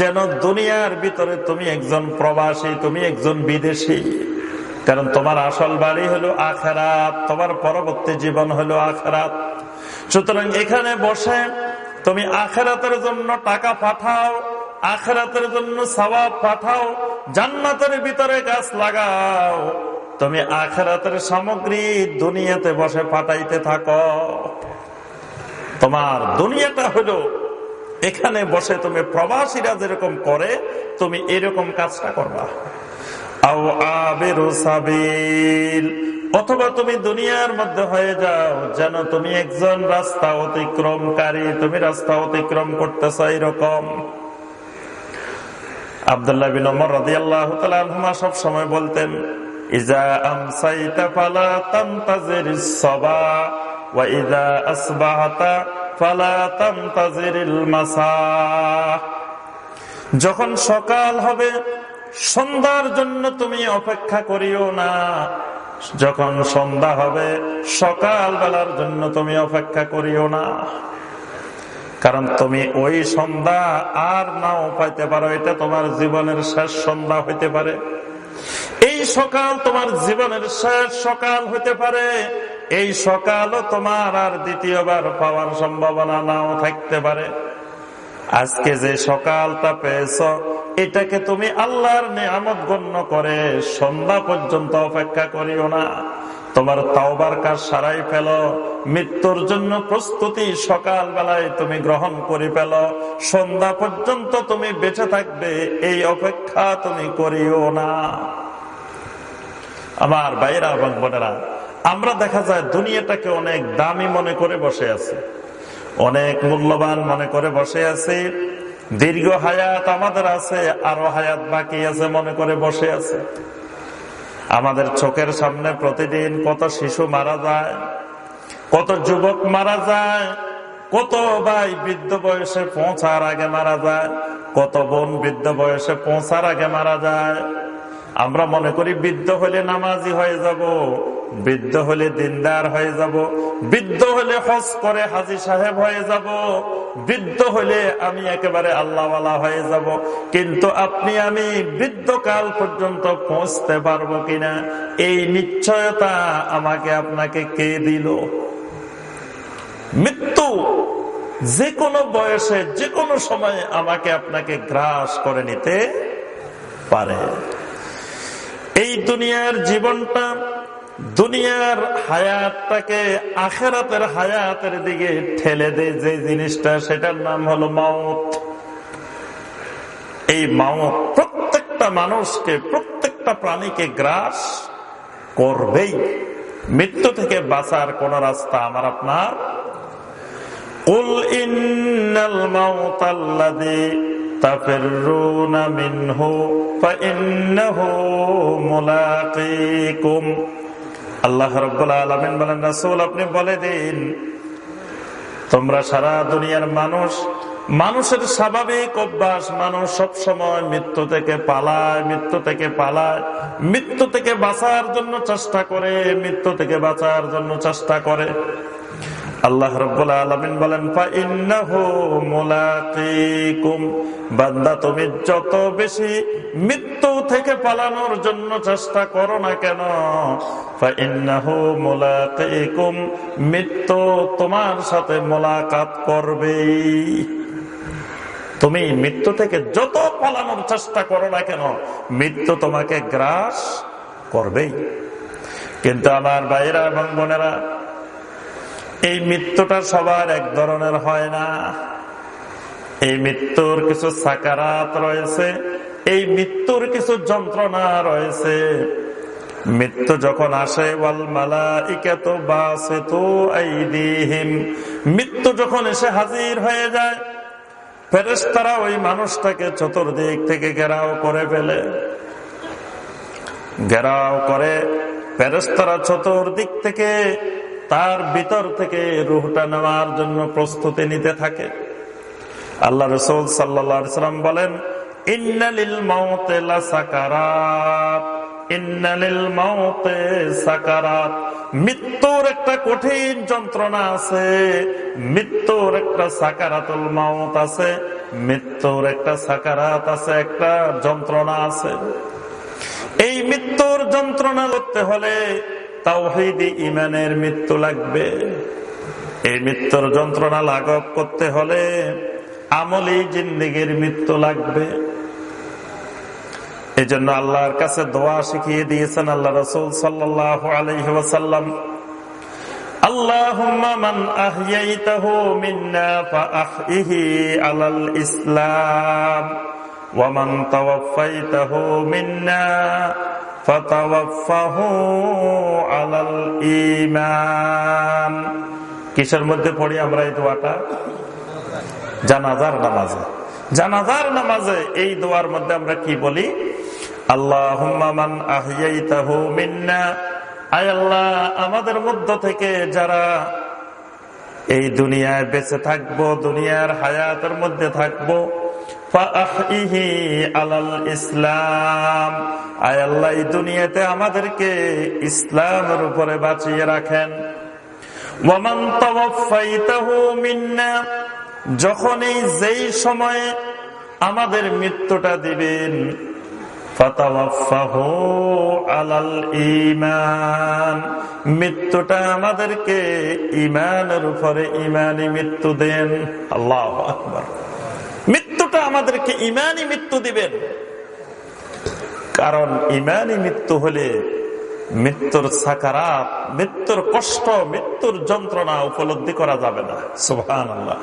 যেন দুনিয়ার ভিতরে তুমি একজন প্রবাসী, তুমি একজন বিদেশি। কারণ তোমার আসল বাড়ি হলো আখেরাত, তোমার পরবর্তী জীবন হলো আখেরাত। সুতরাং এখানে বসে তুমি আখেরাতের জন্য টাকা পাঠাও আখেরাতের জন্য সবাব পাঠাও, জান্নাতের ভিতরে গাছ লাগাও। তুমি আখেরাতের সামগ্রী দুনিয়াতে বসে পাঠাইতে থাকো। তোমার দুনিয়াটা হলো, এখানে বসে তুমি প্রবাসীরা যেরকম করে, তুমি এরকম কাজটা করবা। অথবা তুমি দুনিয়ার মধ্যে হয়ে যাও, যেন তুমি একজন রাস্তা অতিক্রমকারী, তুমি রাস্তা অতিক্রম করতেছ এরকম আবদুল্লাহ বিন রাজি আল্লাহ সব সময় বলতেন, ইজা ফালা তামতাজির সবা ইজা আসবাহাতা ফালা তামতাজিরিল মাসা। যখন সকাল হবে, সন্ধ্যার জন্য তুমি অপেক্ষা করিও না। যখন সন্ধ্যা হবে সকাল বেলার জন্য তুমি অপেক্ষা করিও না। কারণ তুমি ওই সন্ধ্যা আর নাও পাইতে পারো, এটা তোমার জীবনের শেষ সন্ধ্যা হইতে পারে। এই সকাল তোমার জীবনের শেষ সকাল হইতে পারে। এই সকালও তোমার আর দ্বিতীয়বার পাওয়ার সম্ভাবনা নাও থাকতে পারে। আজকে যে সকালটা পেয়েছ, এটাকে তুমি আল্লাহর নিয়ামত গণ্য করে সন্ধ্যা পর্যন্ত অপেক্ষা করিও না। তোমার তাওবার কাজ সারাই ফেল। মৃত্যুর জন্য প্রস্তুতি সকাল বেলায় তুমি গ্রহণ করে ফেল। সন্ধ্যা পর্যন্ত তুমি বেঁচে থাকবে, এই অপেক্ষা তুমি করিও না। আমার বাইরা এবং বোনেরা, আমরা দেখা যায় দুনিয়াটাকে অনেক দামি মনে করে বসে আছে। অনেক মূল্যবান মনে করে বসে আছে। দীর্ঘ হায়াত আমাদের আছে, আরও হায়াত বাকি আছে মনে করে বসে আছে। আমাদের চোখের সামনে প্রতিদিন কত শিশু মারা যায়, কত যুবক মারা যায়, কত ভাই বৃদ্ধ বয়সে পৌঁছার আগে মারা যায়, কত বোন বৃদ্ধ বয়সে পৌঁছার আগে মারা যায়। আমরা মনে করি বৃদ্ধ হলে নামাজি হয়ে যাব, বৃদ্ধ হলে দিনদার হয়ে যাব, বৃদ্ধ হলে হজ করে হাজি সাহেব হয়ে যাব, বৃদ্ধ হলে আমি একেবারে আল্লাহওয়ালা হয়ে যাব। কিন্তু আপনি, আমি বৃদ্ধকাল পর্যন্ত পৌঁছতে পারব কিনা, এই নিশ্চয়তা আমাকে আপনাকে কে দিল? মৃত্যু যে কোনো বয়সে যে কোনো সময় আমাকে আপনাকে গ্রাস করে নিতে পারে। এই দুনিয়ার জীবনটা, দুনিয়ার হায়াতটাকে আখেরাতের হায়াতের দিকে ঠেলে দেয় যে জিনিসটা, সেটার নাম হলো মত এই মত প্রত্যেকটা মানুষকে, প্রত্যেকটা প্রাণীকে গ্রাস করবেই। মৃত্যু থেকে বাঁচার কোন রাস্তা আমার আপনার? تفرون منه فإنه ملاقيكم আল্লাহ রব্বুল আলমিন বলেন রাসুল আপনি বলে দিন তোমরা সারা দুনিয়ার মানুষ মানুষের স্বাভাবিক অভ্যাস মানুষ সব সময় মৃত্যু থেকে পালায় মৃত্যু থেকে পালায় মৃত্যু থেকে বাঁচার জন্য চেষ্টা করে মৃত্যু থেকে বাঁচার জন্য চেষ্টা করে আল্লাহ রব্বুল আলমিন বলেন বান্দা, তুমি যত বেশি মৃত্যু থেকে পালানোর জন্য চেষ্টা করো না কেন মৃত্যু তোমার সাথে মোলাকাত করবে তুমি মৃত্যু থেকে যত পালানোর চেষ্টা করো না কেন, মৃত্যু তোমাকে গ্রাস করবেই। কিন্তু আমার বাইরা এবং বোনেরা এই মৃত্যুটা সবার এক ধরনের হয় না। এই মৃত্যুর কিছু সাকারাত রয়েছে, এই মৃত্যুর কিছু যন্ত্রণা রয়েছে। মৃত্যু যখন আসে মৃত্যু যখন এসে হাজির হয়ে যায় ফেরেস্তারা ওই মানুষটাকে চতুর্দিক থেকে ঘেরাও করে ফেলে। ঘেরাও করে ফেরেস্তারা চতুর্দিক থেকে তার ভিতর থেকে রুহটা নেওয়ার জন্য প্রস্তুতি নিতে থাকে। আল্লাহ রসুল সাল্লাম বলেন ইন্নালিল সাকারাত ইন্নালিল সাকারাত, মৃত্যুর একটা কঠিন যন্ত্রণা আছে, মৃত্যুর একটা সাকারাতুল মাউত আছে, মৃত্যুর একটা সাকারাত আছে, একটা যন্ত্রণা আছে। এই মৃত্যুর যন্ত্রণা করতে হলে তাওহিদি ইমানের মৃত্যু লাগবে। এই মৃত্যুর যন্ত্রণা লাঘব করতে হলে আমলি জিন্দিগির মৃত্যু লাগবে। এই জন্য আল্লাহর কাছে দোয়া শিখিয়ে দিয়েছেন আল্লাহ রসুল সাল্লাম আল্লাহ আলাল ইসলাম। মিন্না ইমান কিসের মধ্যে পড়ি আমরা এই দোয়াটা? জানাজার নামাজে। জানাজার নামাজে এই দোয়ার মধ্যে আমরা কি বলি? আল্লাহ আল্লাহ, আমাদের মধ্য থেকে যারা এই দুনিয়ায় বেঁচে থাকব, দুনিয়ার হায়াতের মধ্যে থাকব ইসলাম। আল্লাহ দুনিয়াতে আমাদেরকে ইসলামের উপরে বাঁচিয়ে রাখেন। যখন এই যেই সময়ে আমাদের মৃত্যুটা দিবেন আলাল ইমান মৃত্যুটা আমাদেরকে ইমানের উপরে ইমানি মৃত্যু দেন। আল্লাহ আকবর। মৃত্যুটা আমাদেরকে ইমানই মৃত্যু দিবেন। কারণ ইমানই মৃত্যু হলে মৃত্যুর সাকারাত, মৃত্যুর কষ্ট, মৃত্যুর যন্ত্রণা উপলব্ধি করা যাবে না। সুহান আল্লাহ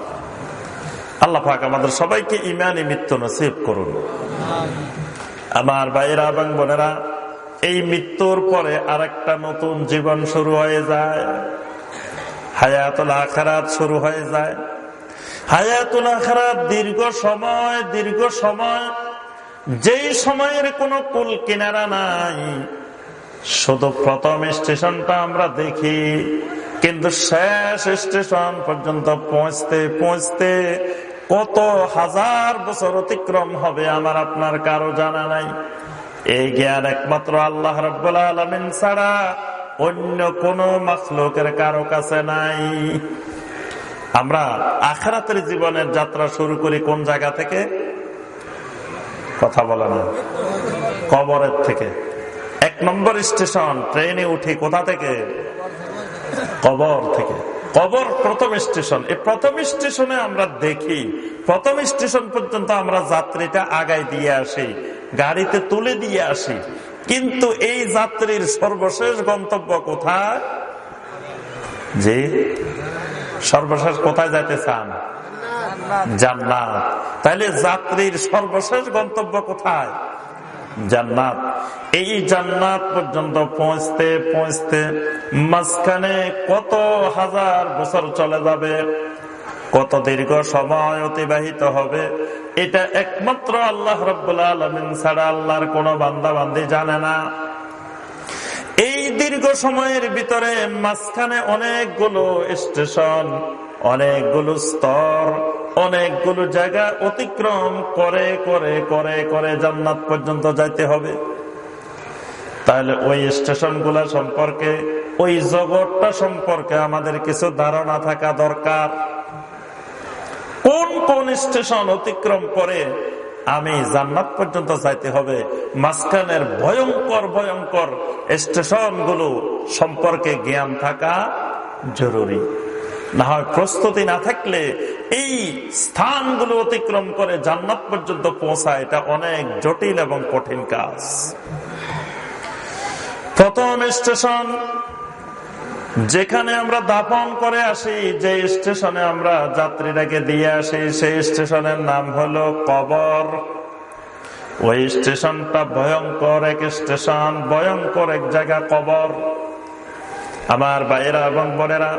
আল্লাহ আমাদের সবাইকে ইমানই মৃত্যু নসিব করুন। আমার বাইরা এবং বোনেরা, এই মৃত্যুর পরে আরেকটা নতুন জীবন শুরু হয়ে যায়। হায়াতুল আখারাত শুরু হয়ে যায়। হায়াতুল আখারাত দীর্ঘ সময় দীর্ঘ সময়, যেই সময়ের কোনো কুল কিনারা নাই। শুধু প্রথম স্টেশনটা আমরা দেখি, কিন্তু শেষ স্টেশন পর্যন্ত পৌঁছতে পৌঁছতে কত হাজার বছর অতিক্রম হবে আমার আপনার কারও জানা নাই। এই জ্ঞান একমাত্র আল্লাহ রব্বুল্লা আলমিন ছাড়া অন্য কোন মাসলোকের কারও কাছে নাই। আমরা আখারাতের জীবনের যাত্রা শুরু করি কোন জায়গা থেকে? কথা বলে না। কবরের থেকে। এক নম্বর স্টেশন, ট্রেনে উঠি কোথা থেকে? কবর থেকে। কবর প্রথম স্টেশন। এই প্রথম স্টেশনে আমরা দেখি, প্রথম স্টেশন পর্যন্ত আমরা যাত্রীটা আগায় দিয়ে আসি, গাড়িতে তুলে দিয়ে আসি। কিন্তু এই যাত্রীর সর্বশেষ গন্তব্য কোথায়? যে সর্বশেষ কোথায় যাইতে চান? জান্নাত। তাইলে যাত্রীর সর্বশেষ গন্তব্য কোথায়? জান্নাত। এই জান্নাত পর্যন্ত পৌঁছতে পৌঁছতে মাঝখানে কত হাজার বছর চলে যাবে? কত দীর্ঘ সময় অতিবাহিত হবে? এটা একমাত্র আল্লাহ রব্বুল আলমিন ছাড়া আল্লাহর কোন বান্দা বান্দি জানে না। দীর্ঘ সময়ের ভিতরে মাঝখানে অনেকগুলো স্টেশন, অনেকগুলো স্তর, অনেকগুলো জায়গা অতিক্রম করে করে করে করে জান্নাত পর্যন্ত যাইতে হবে। তাহলে ওই স্টেশন সম্পর্কে, ওই জগৎটা সম্পর্কে আমাদের কিছু ধারণা থাকা দরকার। কোন কোন স্টেশন অতিক্রম করে আমি জান্নাত পর্যন্ত চাইতে হবে। মাঝখানের ভয়ঙ্কর ভয়ঙ্কর স্টেশনগুলো সম্পর্কে জ্ঞান থাকা জরুরি। না হয় প্রস্তুতি না থাকলে এই স্থানগুলো অতিক্রম করে জান্নাত পর্যন্ত পৌঁছা এটা অনেক জটিল এবং কঠিন কাজ। প্রথম স্টেশন যেখানে আমরা দাপন করে আসি, যে স্টেশনে আমরা যাত্রীটাকে দিয়ে আসি, সেই স্টেশনের নাম হলো কবর। ওই স্টেশনটা ভয়ঙ্কর এক স্টেশন, ভয়ঙ্কর এক জায়গা কবর। আমার বাইরা এবং বোনেরা,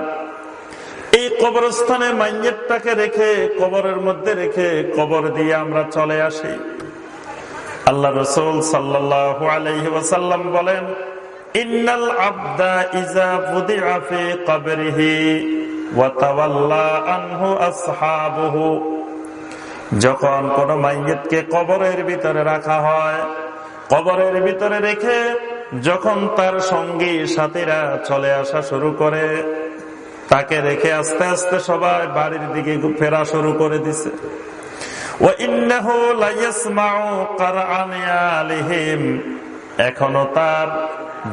এই কবরস্থানে মাইয়েরটাকে রেখে, কবরের মধ্যে রেখে কবর দিয়ে আমরা চলে আসি। আল্লাহ রসুল সাল্লাহ আলহি বলেন ইন্নাল আনহু যখন কোন মাইয়িতকে কবরের ভিতরে রাখা হয়, কবরের ভিতরে রেখে যখন তার সঙ্গী সাথীরা চলে আসা শুরু করে, তাকে রেখে আস্তে আস্তে সবাই বাড়ির দিকে ফেরা শুরু করে দিছে। এখনও তার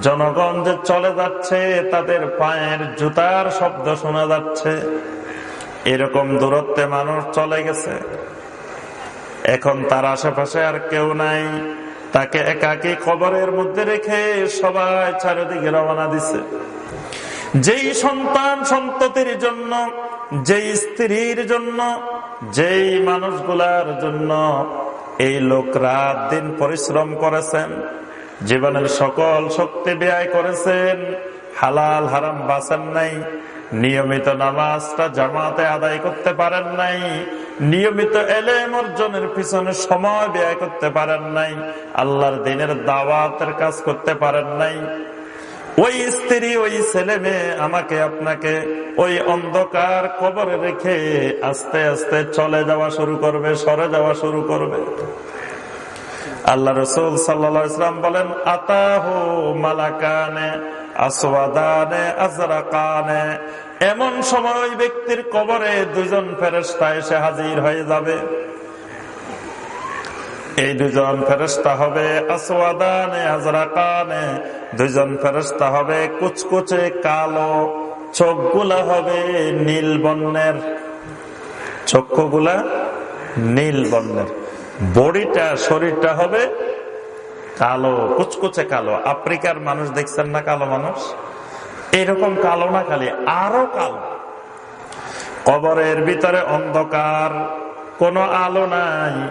জনগণ যে চলে যাচ্ছে, তাদের পায়ের জুতার শব্দ শোনা যাচ্ছে। এরকম দূরত্বে মানুষ চলে গেছে। এখন তার আশেপাশে আর কেউ নাই। তাকে একাকি খবরের মধ্যে রেখে সবাই চারিদিকে রওনা দিছে। যেই সন্তান সন্ততির জন্য, যেই স্ত্রীর জন্য, যেই মানুষগুলার জন্য এই লোক রাত দিন পরিশ্রম করেছেন। জীবনের সকল শক্তি ব্যয় করেছেন। হালাল, হারাম বাঁচেন নাই। নিয়মিত নামাজটা জামাতে আদায় করতে পারেন নাই। নিয়মিত এলেম অর্জনের পিছনে সময় ব্যয় করতে পারেন নাই। আল্লাহর দিনের দাওয়াতের কাজ করতে পারেন নাই। ওই স্ত্রী, ওই ছেলে মেয়ে আমাকে, আপনাকে ওই অন্ধকার কবরে রেখে আস্তে আস্তে চলে যাওয়া শুরু করবে, সরে যাওয়া শুরু করবে। আল্লাহ রসুল সাল্লাম বলেন, আতাহু মালাকানে, আসওয়াদানে, আজরাকানে। এমন সময় ওই ব্যক্তির কবরে দুজন ফেরেস্তা এসে হাজির হয়ে যাবে। এই দুজন ফেরস্তা হবে আসওয়াদানে, আজরাকানে। দুজন ফেরস্তা হবে কুচকুচে কালো, চোখগুলা হবে নীল বর্ণের। চক্ষুগুলা নীল বর্ণের। বডিটা, শরীরটা হবে কালো, কুচকুচে কালো। আফ্রিকার মানুষ দেখছেন না কালো মানুষ? এরকম কালো না, খালি আরও কালো। কবরের ভিতরে অন্ধকার, কোনো আলো নাই।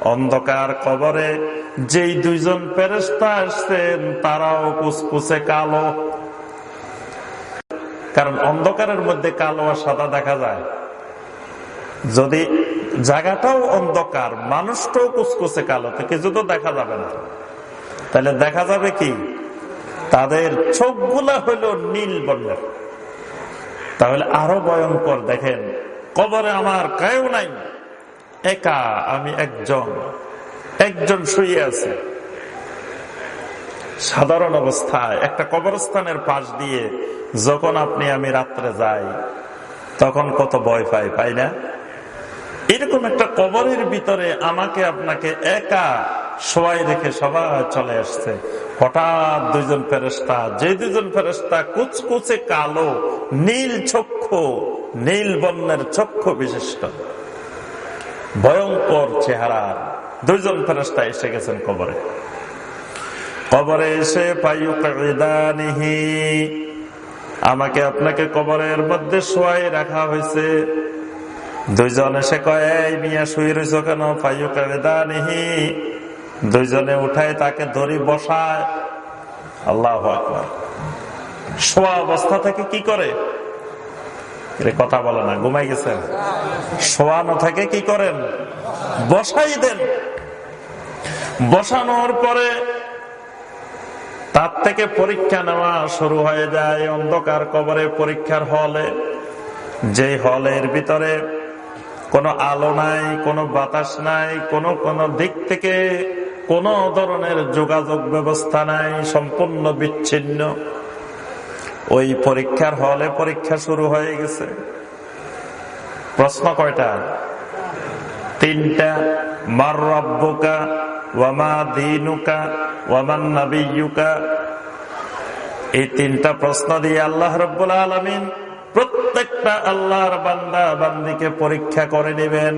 অন্ধকার কবরে যেই দুইজন ফেরেস্তা আসছেন, তারাও কুচকুচে কালো। কারণ অন্ধকারের মধ্যে কালো আর সাদা দেখা যায়। যদি জায়গাটাও অন্ধকার, মানুষটাও কুচকুচে কালো, তো কিছু তো দেখা যাবে না। তাহলে দেখা যাবে কি? তাদের চোখগুলা হইল নীল বর্ণের। তাহলে আরও ভয়ঙ্কর, দেখেন, কবরে আমার কেউ নাই। একা আমি একজন একজন শুয়ে আছে। সাধারণ অবস্থায় একটা কবরস্থানের পাশ দিয়ে যখন আপনি আমি রাত্রে যাই, তখন কত ভয় পাই পাই না? এরকম একটা কবরের ভিতরে আমাকে আপনাকে একা সবাই রেখে সবাই চলে আসছে। হঠাৎ দুইজন ফেরস্তা যে দুজন ফেরস্তা কুচকুচে কালো, নীল চক্ষু, নীল বর্ণের চক্ষু বিশিষ্ট। ভয়ঙ্কর চেহারা। দুইজন ফেরস্তা এসে গেছেন কবরে। কবরে এসে পাইদানিহি আমাকে আপনাকে কবরের মধ্যে শোয়াই রাখা হয়েছে। দুইজন এসে কয় মিয়া শুয়ে রয়েছ কেন? পাইদানিহি দুইজনে উঠায় তাকে ধরি বসায়। আল্লাহ শোয়া অবস্থা থেকে কি করে? কথা বলে না ঘুমাই গেছেন? শোয়ানো থেকে কি করেন? বসাই দেন। বসানোর পরে তার থেকে পরীক্ষা নেওয়া শুরু হয়ে যায়। অন্ধকার কবরে পরীক্ষার হলে যে হলের ভিতরে কোনো আলো নাই, কোনো বাতাস নাই, কোনো কোনো দিক থেকে কোন ধরনের যোগাযোগ ব্যবস্থা নাই, সম্পূর্ণ বিচ্ছিন্ন। ওই পরীক্ষার হলে পরীক্ষা শুরু হয়ে গেছে। প্রশ্ন কয়টা? তিনটা। মার রব্বুকা ওয়ামা দিনুকা ওয়ামান নাবিয়ুকা। এই তিনটা প্রশ্ন দিয়ে আল্লাহ রব্বুল আলমিন প্রত্যেকটা আল্লাহর বান্দা বান্দিকে পরীক্ষা করে নেবেন।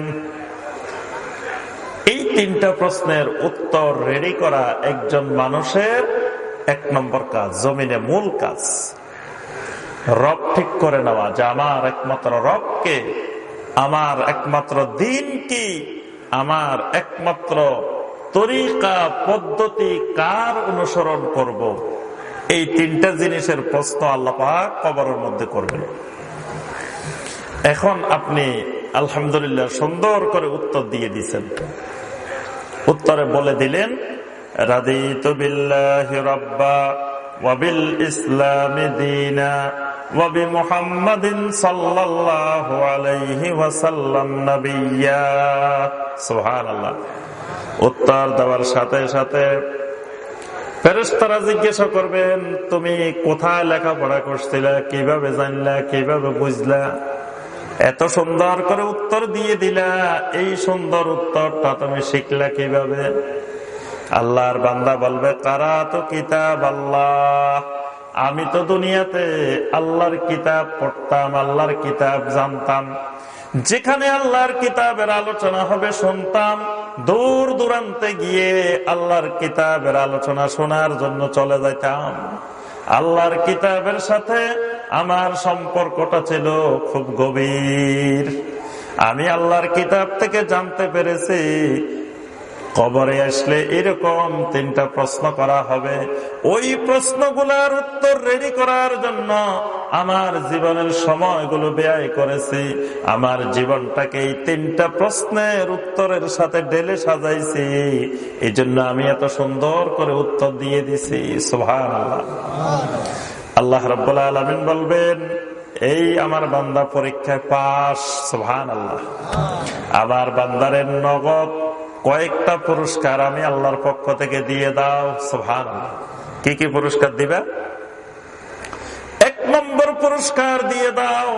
এই তিনটা প্রশ্নের উত্তর রেডি করা একজন মানুষের এক নম্বর কাজ, জমিনে মূল কাজ। রব ঠিক করে নেওয়া যে আমার একমাত্র রবকে আমার একমাত্র দিন কি? আমার একমাত্র তরিকা, পদ্ধতি কার অনুসরণ করব। এই তিনটা জিনিসের প্রশ্ন আল্লাপাক কবরের মধ্যে করবেন। এখন আপনি আলহামদুলিল্লাহ সুন্দর করে উত্তর দিয়ে দিছেন। উত্তরে বলে দিলেন উত্তর দেওয়ার সাথে সাথে ফেরেস্তারা জিজ্ঞাসা করবেন, তুমি কোথায় লেখাপড়া করছিলে? কীভাবে জানলা? কীভাবে বুঝলা? এত সুন্দর করে উত্তর দিয়ে দিলা, এই সুন্দর উত্তরটা তুমি শিখলা কীভাবে? আল্লাহর বান্দা বলবে কারা তো কিতাব আল্লাহ। আমি তো দুনিয়াতে আল্লাহর কিতাব পড়তাম, আল্লাহর কিতাব জানতাম। যেখানে আল্লাহর কিতাবের আলোচনা হবে শুনতাম দূর দূরান্তে গিয়ে আল্লাহর কিতাবের আলোচনা শোনার জন্য চলে যাইতাম। আল্লাহর কিতাবের সাথে আমার সম্পর্কটা ছিল খুব গভীর। আমি আল্লাহর কিতাব থেকে জানতে পেরেছি কবরে আসলে এরকম তিনটা প্রশ্ন করা হবে। ওই প্রশ্নগুলার উত্তর রেডি করার জন্য আমার জীবনের সময়গুলো ব্যয় করেছি। আমার জীবনটাকে এই তিনটা প্রশ্নের উত্তরের সাথে ডেলে সাজাইছি। এই জন্য আমি এত সুন্দর করে উত্তর দিয়ে দিছি। সোহান আল্লাহ রব্বুল্লা আলমিন বলবেন, এই আমার বান্দা পরীক্ষায় পাশ। সোহান আল্লাহ আমার বান্দারের নগদ কয়েকটা পুরস্কার আমি আল্লাহর পক্ষ থেকে দিয়ে দাও সোহান কি কি পুরস্কার দিবে? এক নম্বর পুরস্কার দিয়ে দাও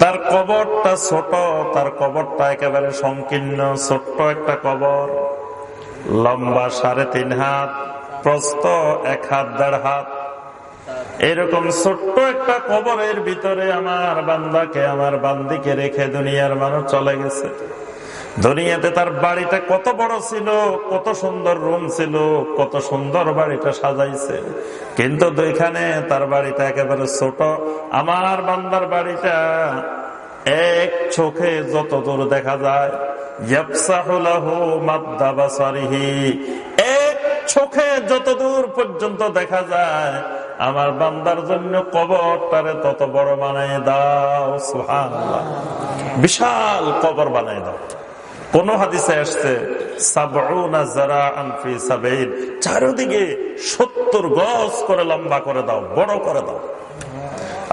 তার কবরটা ছোট, তার কবরটা একেবারে সংকীর্ণ, ছোট্ট একটা কবর। লম্বা সাড়ে তিন হাত প্রস্ত এক হাত, দেড় হাত। এরকম ছোট্ট একটা কবরের ভিতরে আমার বান্দাকে, আমার বান্দিকে রেখে দুনিয়ার মানুষ চলে গেছে। দুনিয়াতে তার বাড়িটা কত বড় ছিল, কত সুন্দর রুম ছিল, কত সুন্দর বাড়িটা সাজাইছে। কিন্তু এখানে তার বাড়িটা একেবারে ছোট। আমার বান্দার বাড়িটা এক চোখে যত দূর দেখা যায় এক চোখে যত দূর পর্যন্ত দেখা যায় আমার বান্দার জন্য কবরটারে তত বড় বানাই দাও সুহান বিশাল কবর বানাই দাও। কোন হাদিসে আসছে চারিদিকে সত্তর গজ করে লম্বা করে দাও, বড় করে দাও।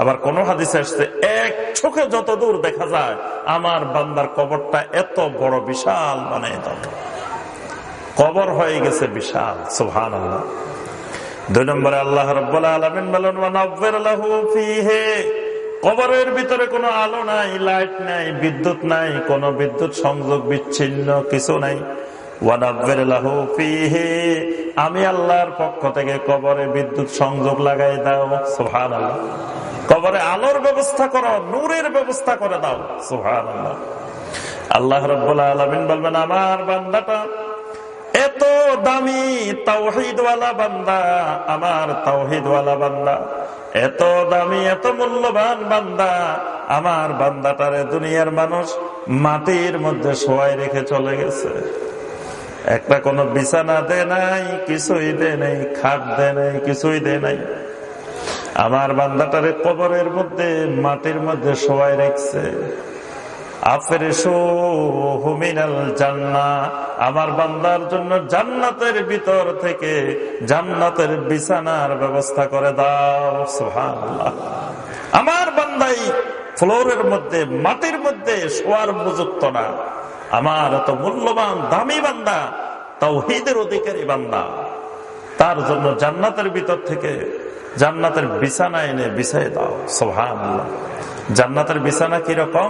আবার কোন হাদিসে আসছে, এক চোখে যত দূর দেখা যায়, আমার বান্দার কবরটা এত বড়, বিশাল বানাই দাও। কবর হয়ে গেছে বিশাল সুহান আল্লাহ দুই নম্বরে আল্লাহ আলমিন কবরের ভিতরে কোনো আলো নাই, লাইট নাই, বিদ্যুৎ নাই, কোন বিদ্যুৎ সংযোগ বিচ্ছিন্ন কিছু নাই। আমি আল্লাহর পক্ষ থেকে কবরে বিদ্যুৎ সংযোগ লাগাই দাও সোহান আল্লাহ কবরে আলোর ব্যবস্থা করো, নূরের ব্যবস্থা করে দাও সোহান আল্লাহ আল্লাহ রব্বুল আলমিন বলবেন, আমার বান্দাটা এত দামি তাওহিদওয়ালা বান্দা, আমার তাওহিদওয়ালা বান্দা। এত দামি, এত মূল্যবান বান্দা, আমার বান্দাটারে দুনিয়ার মানুষ মাটির মধ্যে শোয়াই রেখে চলে গেছে। একটা কোনো বিছানা দে নাই, কিছুই দে নাই, খাট দে নাই, কিছুই দে নাই। আমার বান্দাটারে কবরের মধ্যে, মাটির মধ্যে শোয়াই রেখছে। আমার বান্দার জন্য জান্নাতের ভিতর থেকে জান্নাতের বিছানার ব্যবস্থা করে দাও। আমার বান্দাই ফ্লোরের মধ্যে, মাটির মধ্যে শোয়ার উপযুক্ত না। আমার এত মূল্যবান, দামি বান্দা তাও হিদের অধিকারী বান্দা। তার জন্য জান্নাতের ভিতর থেকে জান্নাতের বিছানা এনে বিছাই দাও। সোহান জান্নাতের বিছানা কীরকম?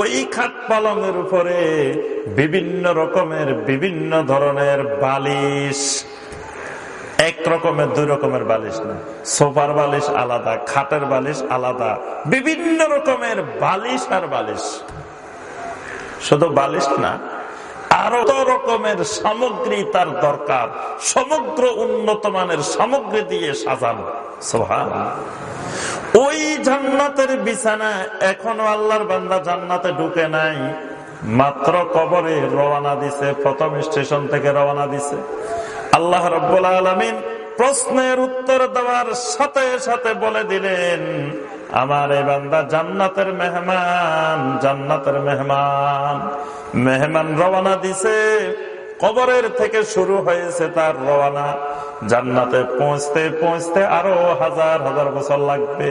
ওই খাট পালংয়ের উপরে বিভিন্ন রকমের, বিভিন্ন ধরনের বালিশ। এক রকমের, দুই রকমের বালিশ না। সোফার বালিশ আলাদা, খাটের বালিশ আলাদা। বিভিন্ন রকমের বালিশ আর বালিশ। শুধু বালিশ না, আরও রকমের সামগ্রী তার দরকার। সমগ্র উন্নত মানের সামগ্রী দিয়ে সাজানো। সোহা ওই জান্নাতের বিছানা এখনও আল্লাহর বান্দা জান্নাতে ঢুকে নাই। মাত্র কবরে রওনা দিছে, প্রথম স্টেশন থেকে রওনা দিছে। আল্লাহ রব্বুল আলমিন প্রশ্নের উত্তর দেওয়ার সাথে সাথে বলে দিলেন, আমার এই বান্দা জান্নাতের মেহমান জান্নাতের মেহমান। মেহমান রওনা দিছে। কবরের থেকে শুরু হয়েছে তার রওনা। জান্নাতে পৌঁছতে পৌঁছতে আরও হাজার হাজার বছর লাগবে।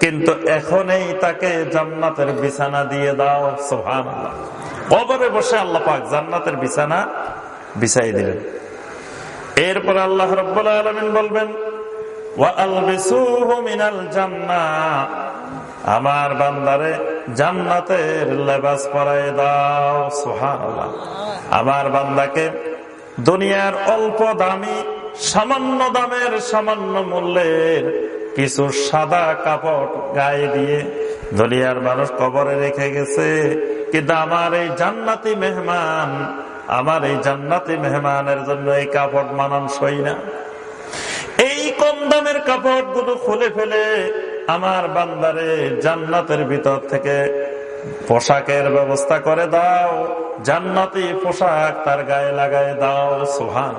কিন্তু এখনই তাকে জান্নাতের বিছানা দিয়ে দাও সোহান কবরে বসে আল্লাহ পাক জান্নাতের বিছানা বিছাই দিলেন। এরপর আল্লাহ রব্বুল আলমিন বলবেন আমার বান্দারে জান্নাতের লেবাস পরাই দাও সোহান আমার বান্দাকে দুনিয়ার অল্প দামি, সামান্য দামের, সামান্য মূল্যের কিছু সাদা কাপড় গায়ে দিয়ে দুনিয়ার মানুষ কবরে রেখে গেছে। কিন্তু আমার এই জান্নাতি মেহমান, আমার এই জান্নাতি মেহমানের জন্য এই কাপড় মানানসই না। এই কম দামের কাপড়গুলো খুলে ফেলে আমার বান্দারে জান্নাতের ভিতর থেকে পোশাকের ব্যবস্থা করে দাও। জান্নাতি পোশাক তার গায়ে লাগাই দাও সোহান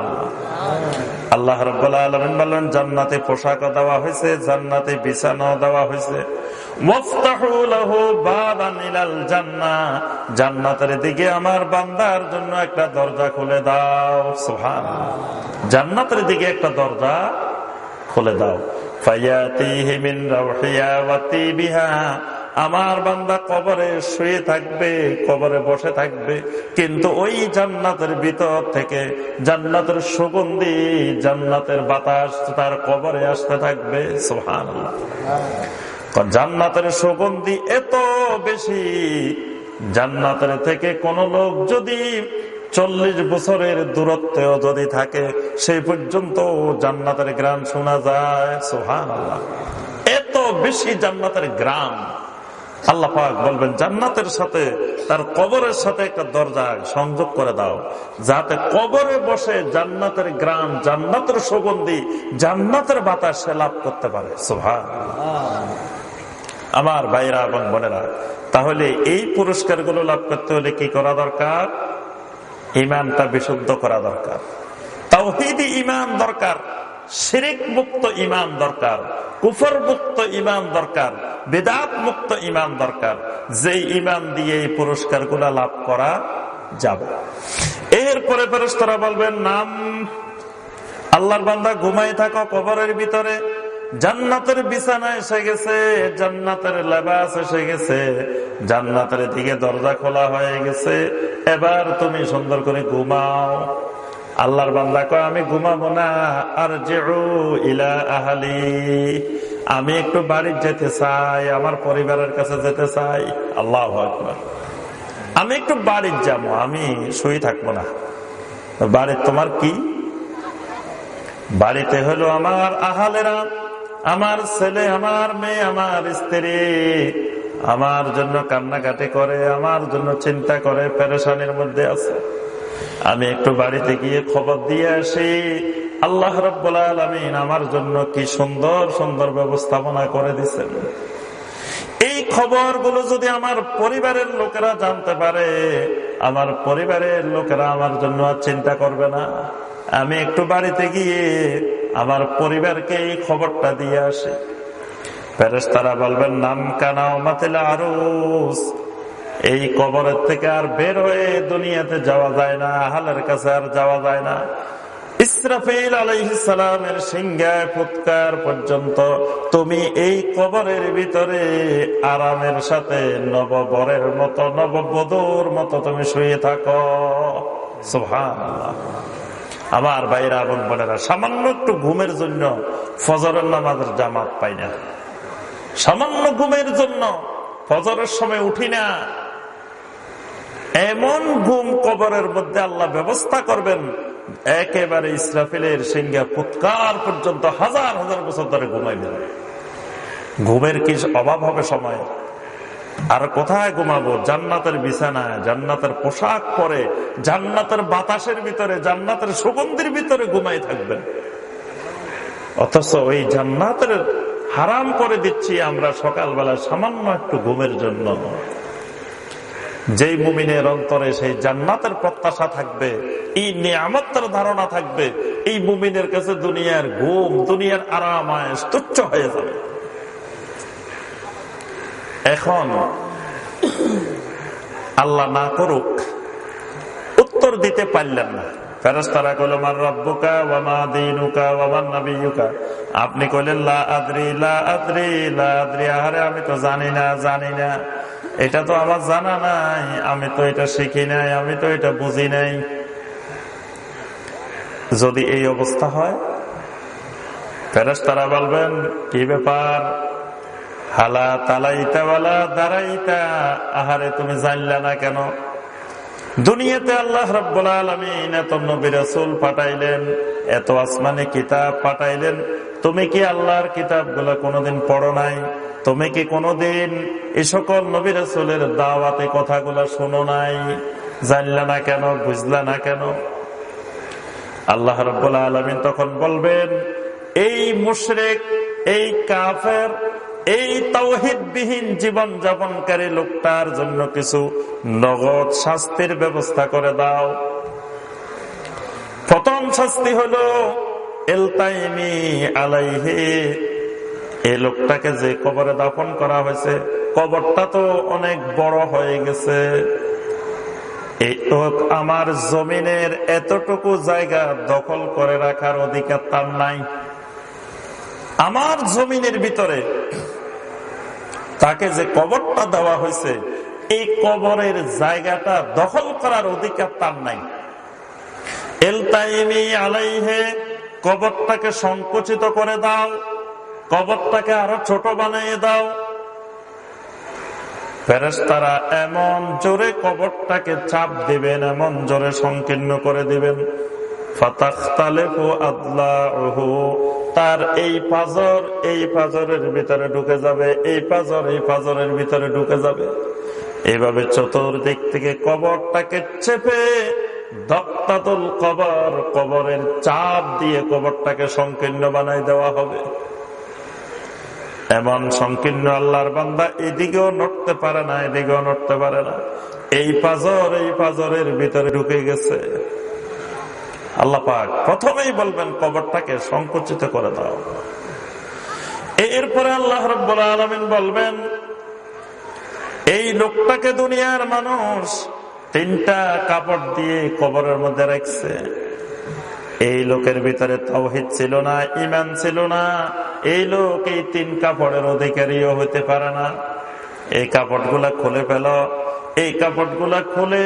আল্লাহ রব্বুল্লাহ আলমিন বললেন জান্নাতি পোশাকও দেওয়া হয়েছে, জান্নাতি বিছানাও দেওয়া হয়েছে। জান্নাতের দিকে আমার বান্দার জন্য একটা দরজা খুলে দাও সোহান জান্নাতের দিকে একটা দরজা খুলে দাও। আমার বান্দা কবরে শুয়ে থাকবে, কবরে বসে থাকবে, কিন্তু ওই জান্নাতের ভিতর থেকে জান্নাতের সুগন্ধি, জান্নাতের বাতাস তার কবরে আসতে থাকবে। সোহান জান্নাতের সুগন্ধি এত বেশি, জান্নাতের থেকে কোন লোক যদি চল্লিশ বছরের দূরত্বেও যদি থাকে, সেই পর্যন্ত জান্নাতের গ্রাম শোনা যায়। সোহান এত বেশি জান্নাতের গ্রাম। আল্লাহ পাক বলবেন, জান্নাতের সাথে, তার কবরের সাথে একটা দরজা সংযোগ করে দাও। যাতে কবরে বসে জান্নাতের গ্রাম, জান্নাতের সুগন্ধি, জান্নাতের বাতাস লাভ করতে পারে। সোহা আমার ভাইরা এবং বোনেরা, তাহলে এই পুরস্কারগুলো লাভ করতে হলে কি করা দরকার? ইমানটা বিশুদ্ধ করা দরকার। তাওহিদি ইমান দরকার শিরিক মুক্ত ইমান দরকার কুফর মুক্ত ইমান দরকার বেদাত মুক্ত ইমান দরকার। যে ইমান দিয়ে এই পুরস্কার লাভ করা যাবে। এরপরে ফেরস্তরা বলবেন, নাম, আল্লাহর বান্দা ঘুমাই থাকো কবরের ভিতরে। জান্নাতের বিছানা এসে গেছে, জান্নাতের লেবাস এসে গেছে, জান্নাতের দিকে দরজা খোলা হয়ে গেছে। এবার তুমি সুন্দর করে ঘুমাও। আল্লাহর বান্দা কয়, আমি ঘুমাবো না আর ইলা আহালি। আমি একটু বাড়ির যেতে চাই, আমার পরিবারের কাছে যেতে চাই। আল্লাহ আমি একটু বাড়ির যাব, আমি শুয়ে থাকব না। বাড়ির তোমার কি? বাড়িতে হলো আমার আহালেরা। আমার ছেলে, আমার মেয়ে, আমার স্ত্রী, আমার জন্য কান্নাকাটি করে, আমার জন্য চিন্তা করে, পেরেশানির মধ্যে আছে। আমি একটু বাড়িতে গিয়ে খবর দিয়ে আসি, আল্লাহ রব্বুল আলমিন আমার জন্য কি সুন্দর সুন্দর ব্যবস্থাপনা করে দিচ্ছেন এই খবরগুলো যদি আমার পরিবারের লোকেরা জানতে পারে, আমার পরিবারের লোকেরা আমার জন্য চিন্তা করবে না। আমি একটু বাড়িতে গিয়ে আমার পরিবারকে এই খবরটা দিয়ে আসে। প্যারেস তারা বলবেন, নাম কানা মাতিলা আরুস। এই কবরের থেকে আর বের হয়ে দুনিয়াতে যাওয়া যায় না হালের কাছে আর যাওয়া যায় না। ইসরাফিল আলাইসালামের সিংহায় ফুৎকার পর্যন্ত তুমি এই কবরের ভিতরে আরামের সাথে নববরের মতো, নববধুর মতো তুমি শুয়ে থাকো। সুহান আমার বাইরা এবং বোনেরা সামান্য একটু ঘুমের জন্য ফজরের নামাজের জামাত পাই না। সামান্য ঘুমের জন্য ফজরের সময় উঠি না। এমন ঘুম কবরের মধ্যে আল্লাহ ব্যবস্থা করবেন, একেবারে ইসরাফিলের সিংহা ফুৎকার পর্যন্ত হাজার হাজার বছর ধরে ঘুমাইবেন। ঘুমের কি অভাব হবে সময়? আর কোথায় ঘুমাবো? জান্নাতের বিছানায়, জান্নাতের পোশাক পরে, জান্নাতের বাতাসের ভিতরে, জান্নাতের সুগন্ধির ভিতরে ঘুমাই থাকবেন। অথচ ওই জান্নাতের হারাম করে দিচ্ছি আমরা সকালবেলা সামান্য একটু ঘুমের জন্য। যেই মুমিনের অন্তরে সেই জান্নাতের প্রত্যাশা থাকবে, এই নিয়ামতের ধারণা থাকবে, এই মুমিনের কাছে দুনিয়ার ঘুম, দুনিয়ার আরাম তুচ্ছ হয়ে যাবে। এখন আল্লাহ না করুক, উত্তর দিতে পারলেন না। আপনি লা আদ্রি লা আদ্রি লা আদ্রি। আমি তো জানি না জানি না। এটা তো আমার জানা নাই, আমি তো এটা শিখি নাই, আমি তো এটা বুঝি নাই। যদি এই অবস্থা হয় ফেরস্তারা বলবেন, কি ব্যাপার? হালা তালাইতা ওয়ালা দাঁড়াইতা আহারে তুমি জানলা না কেন? দুনিয়াতে আল্লাহ রব্বুল আলমিন এত নবী রসুল পাঠাইলেন, এত আসমানে কিতাব পাঠাইলেন। তুমি কি আল্লাহর কিতাবগুলা কোনোদিন পড়ো নাই? তুমি কি কোনোদিন এ সকল নবী রসুলের দাওয়াতে কথাগুলা শোনো নাই? জানলা না কেন? বুঝলা না কেন? আল্লাহ রব্বুল আলমিন তখন বলবেন, এই মুশরেক, এই কাফের এই তৌহিদবিহীন জীবন যাপনকারী লোকটার জন্য কিছু নগদ শাস্তির ব্যবস্থা করে দাও। প্রথম শাস্তি হলো, এলতাইমি আলাইহে এই লোকটাকে যে কবরে দাফন করা হয়েছে, কবরটা তো অনেক বড় হয়ে গেছে। আমার জমিনের এতটুকু জায়গা দখল করে রাখার অধিকার তার নাই। আমার জমিনের ভিতরে তাকে যে কবরটা দেওয়া হয়েছে, এই কবরের জায়গাটা দখল করার অধিকার তার নাই। কবরটাকে সংকুচিত করে দাও, কবরটাকে আরও ছোট বানিয়ে দাও। ফেরেস্তারা এমন জোরে কবরটাকে চাপ দিবেন, এমন জোরে সংকীর্ণ করে দিবেন। তার এই পাজর, এই পাজরের ভিতরে ঢুকে যাবে, এই পাজর, এই পাজরের ভিতরে ঢুকে যাবে। এইভাবে চতুর্দিক থেকে কবরটাকে চেপে দত্তাতুল কবর, কবরের চাপ দিয়ে কবরটাকে সংকীর্ণ বানাই দেওয়া হবে। এমন সংকীর্ণ আল্লাহর বান্দা এদিকেও নড়তে পারে না, এদিকেও নড়তে পারে না। এই পাজর, এই পাজরের ভিতরে ঢুকে গেছে। আল্লাহ পাক প্রথমেই বলবেন কবরটাকে সংকুচিত করে দাও। এরপরে আল্লাহ রব্বুল আলমিন বলবেন, এই লোকটাকে দুনিয়ার মানুষ তিনটা কাপড় দিয়ে কবরের মধ্যে রাখছে। এই লোকের ভিতরে তৌহিদ ছিল না ইমান ছিল না। এই লোক এই তিন কাপড়ের অধিকারীও হতে পারে না। এই কাপড়গুলা খুলে ফেল। এই কাপড়গুলা খুলে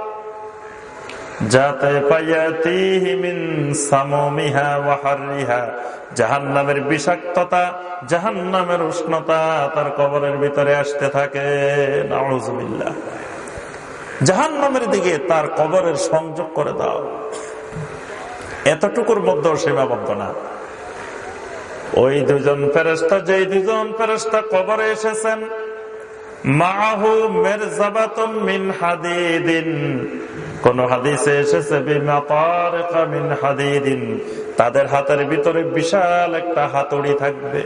যাতে জাহান্নামের বিষাক্ততা, জাহান্নামের উষ্ণতা তার কবরের ভিতরে আসতে থাকে। নাউজুবিল্লাহ। জাহান্নামের দিকে তার কবরের সংযোগ করে দাও। এতটুকুর মধ্যেও সীমাবদ্ধ না। ওই দুজন ফেরস্তা যেই দুজন ফেরস্তা কবরে এসেছেন মাহু মেরজাবাতুন মিন হাদিদিন। কোন হাদিসে এসেছে তাদের হাতের ভিতরে বিশাল একটা হাতুড়ি থাকবে।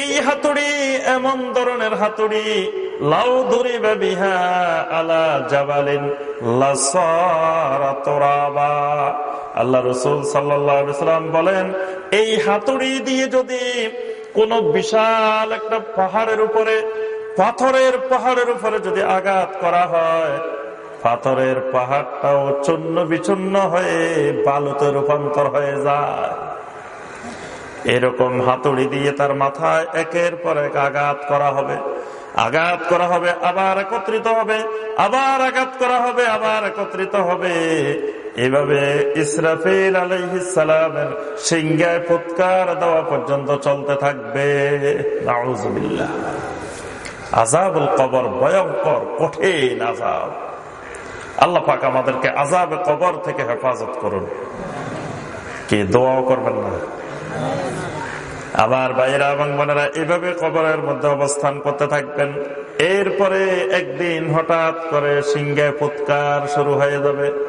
এই হাতুড়ি এমন ধরনের হাতুড়ি, লাউ ধরিবে বিহা আলা জাবালিন আল্লাহ রসুল সাল্লাম বলেন, এই হাতুড়ি দিয়ে যদি কোন বিশাল একটা পাহাড়ের উপরে, পাথরের পাহাড়ের উপরে যদি আঘাত করা হয় পাথরের পাহাড়টাও চূন্য বিচূন্ন হয়ে বালুতে রূপান্তর হয়ে যায়। এরকম হাতুড়ি দিয়ে তার মাথায় একের পর এক আঘাত করা হবে। আঘাত করা হবে, আবার একত্রিত হবে, আবার আঘাত করা হবে, আবার একত্রিত হবে। এভাবে ইসরাফিল আলাইহিসালামের সিংহায় ফুৎকার দেওয়া পর্যন্ত চলতে থাকবে। আজাবুল কবর ভয়ঙ্কর, কঠিন আজাব আল্লাহ পাক আমাদেরকে আজাব কবর থেকে হেফাজত করুন। কি, দোয়াও করবেন না? আবার বাইরা এবং বোনেরা, এভাবে কবরের মধ্যে অবস্থান করতে থাকবেন। এরপরে একদিন হঠাৎ করে সিংহে ফুৎকার শুরু হয়ে যাবে।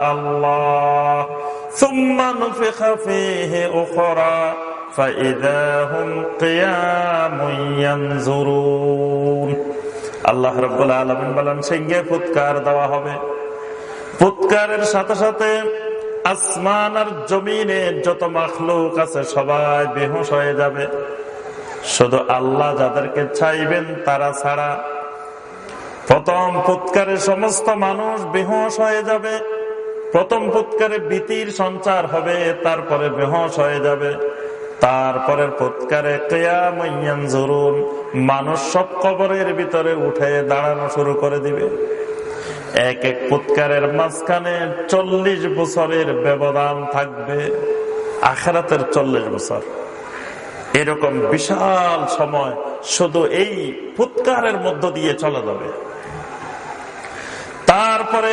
আল্লাহ من في السماوات ومن في الأرض إلا من شاء الله ثم نفخ فيه أخرى فإذا هم قيام ينظرون আল্লাহ রব্বুল আলমিন বলেন সিংহে ফুৎকার দেওয়া হবে ফুৎকারের সাথে সাথে আসমান আর জমিনের যত মাখলুক আছে সবাই বেহস হয়ে যাবে শুধু আল্লাহ যাদেরকে চাইবেন তারা ছাড়া প্রথম ফুৎকারে সমস্ত মানুষ বেহস হয়ে যাবে প্রথম ফুৎকারে ভীতির সঞ্চার হবে, তারপরে বেহস হয়ে যাবে। তারপরের ফুৎকারে কেয়াময়ান জরুন মানুষ সব কবরের ভিতরে উঠে দাঁড়ানো শুরু করে দিবে। এক এক ফুৎকারের মাঝখানে চল্লিশ বছরের ব্যবধান থাকবে, আখেরাতের চল্লিশ বছর। এরকম বিশাল সময় শুধু এই ফুৎকারের মধ্য দিয়ে চলে যাবে। তারপরে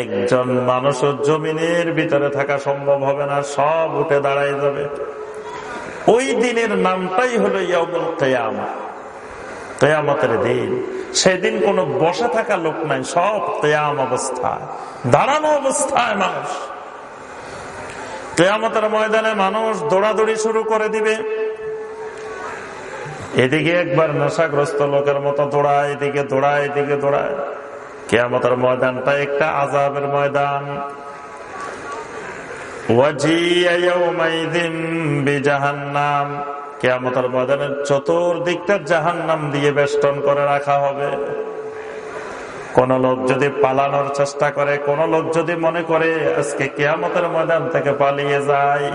একজন মানুষ জমিনের ভিতরে থাকা সম্ভব হবে না, সব উঠে দাঁড়ায় যাবে। ওই দিনের নামটাই হলো ইয়ামুল কেয়ামা, কেয়ামতের দিন। সেদিন কোন বসে থাকা লোক নাই, সব কেয়াম অবস্থায়, দাঁড়ানো অবস্থায় মানুষ। কেয়ামতের ময়দানে মানুষ দৌড়াদৌড়ি শুরু করে দিবে। এদিকে একবার নেশাগ্রস্ত লোকের মতো দৌড়ায়, এদিকে দৌড়ায় এদিকে দৌড়ায়। কেয়ামতের ময়দানটা একটা আজাবের ময়দান। কেয়ামতের ময়দানের চতুর্দিকটা জাহান্নাম দিয়ে বেষ্টন করে রাখা হবে। কোন লোক যদি পালানোর চেষ্টা করে, কোন লোক যদি মনে করে, আজকে কেয়ামতের ময়দান থেকে পালিয়ে যায়।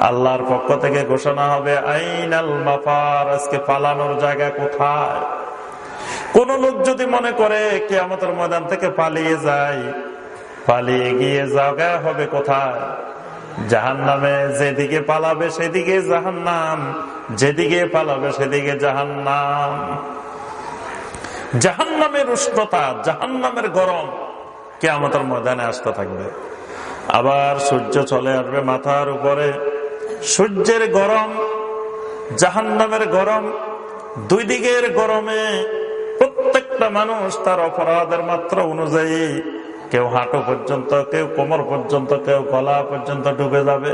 আল্লাহর পক্ষ থেকে ঘোষণা হবে, আইনাল মাফার, আজকে পালানোর জায়গা কোথায়? কোন লোক যদি মনে করে কে আমাদের ময়দান থেকে পালিয়ে যায়, পালিয়ে গিয়ে জায়গা হবে কোথায়? জাহান নামে যেদিকে পালাবে সেদিকে জাহান নাম যেদিকে পালাবে সেদিকে জাহান নাম জাহান নামের উষ্ণতা জাহান নামের গরম কে আমাদের ময়দানে আসতে থাকবে। আবার সূর্য চলে আসবে মাথার উপরে। সূর্যের গরম জাহান নামের গরম, দুই দিকের গরমে প্রত্যেকটা মানুষ তার অপরাধের মাত্রা অনুযায়ী কেউ হাঁটু পর্যন্ত, কেউ কোমর পর্যন্ত, কেউ গলা পর্যন্ত ডুবে যাবে।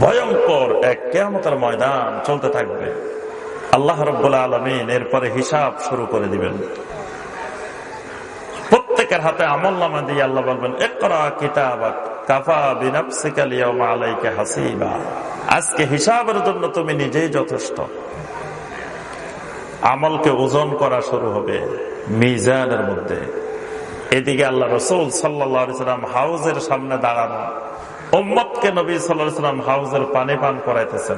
ভয়ঙ্কর এক কেমতের ময়দান চলতে থাকবে। আল্লাহ রব্বুল্লা আলমিন এরপরে হিসাব শুরু করে দিবেন। প্রত্যেকের হাতে আমল নামা দিয়ে আল্লাহ বলবেন কাফা আজকে হিসাবের জন্য তুমি নিজেই যথেষ্ট। আমলকে ওজন করা শুরু হবে মিজানের মধ্যে। এদিকে আল্লাহ রসুল সাল্লাম হাউজের সামনে দাঁড়ানো। ওম্মতকে নবী সাল্লাম হাউজের পানি পান করাইতেছেন।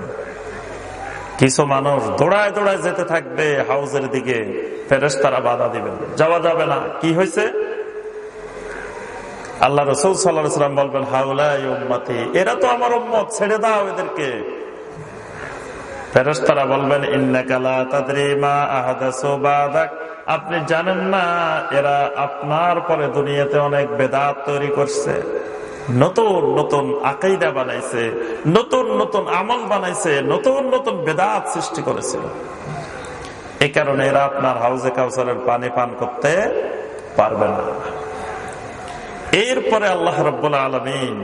কিছু মানুষ দৌড়ায় দৌড়ায় যেতে থাকবে হাউজের দিকে ফেরেস তারা বাধা দিবেন। যাওয়া যাবে না। কি হয়েছে? আল্লাহ রসুল সাল্লাহ সাল্লাম বলবেন, হাউলাই উম্মাতি, এরা তো আমার উম্মত, ছেড়ে দাও এদেরকে। ফেরেস তারা বলবেন ইন্নাকালা আপনি জানেন না, এরা আপনার পরে দুনিয়াতে অনেক বেদাত তৈরি করছে, নতুন নতুন আকাইদা বানাইছে, নতুন নতুন আমল বানাইছে, নতুন নতুন বেদাত সৃষ্টি করেছিল। এই কারণে এরা আপনার হাউজে কাউসারের পানি পান করতে পারবে না। এরপরে আল্লাহ রব্বুল্লা আলমিন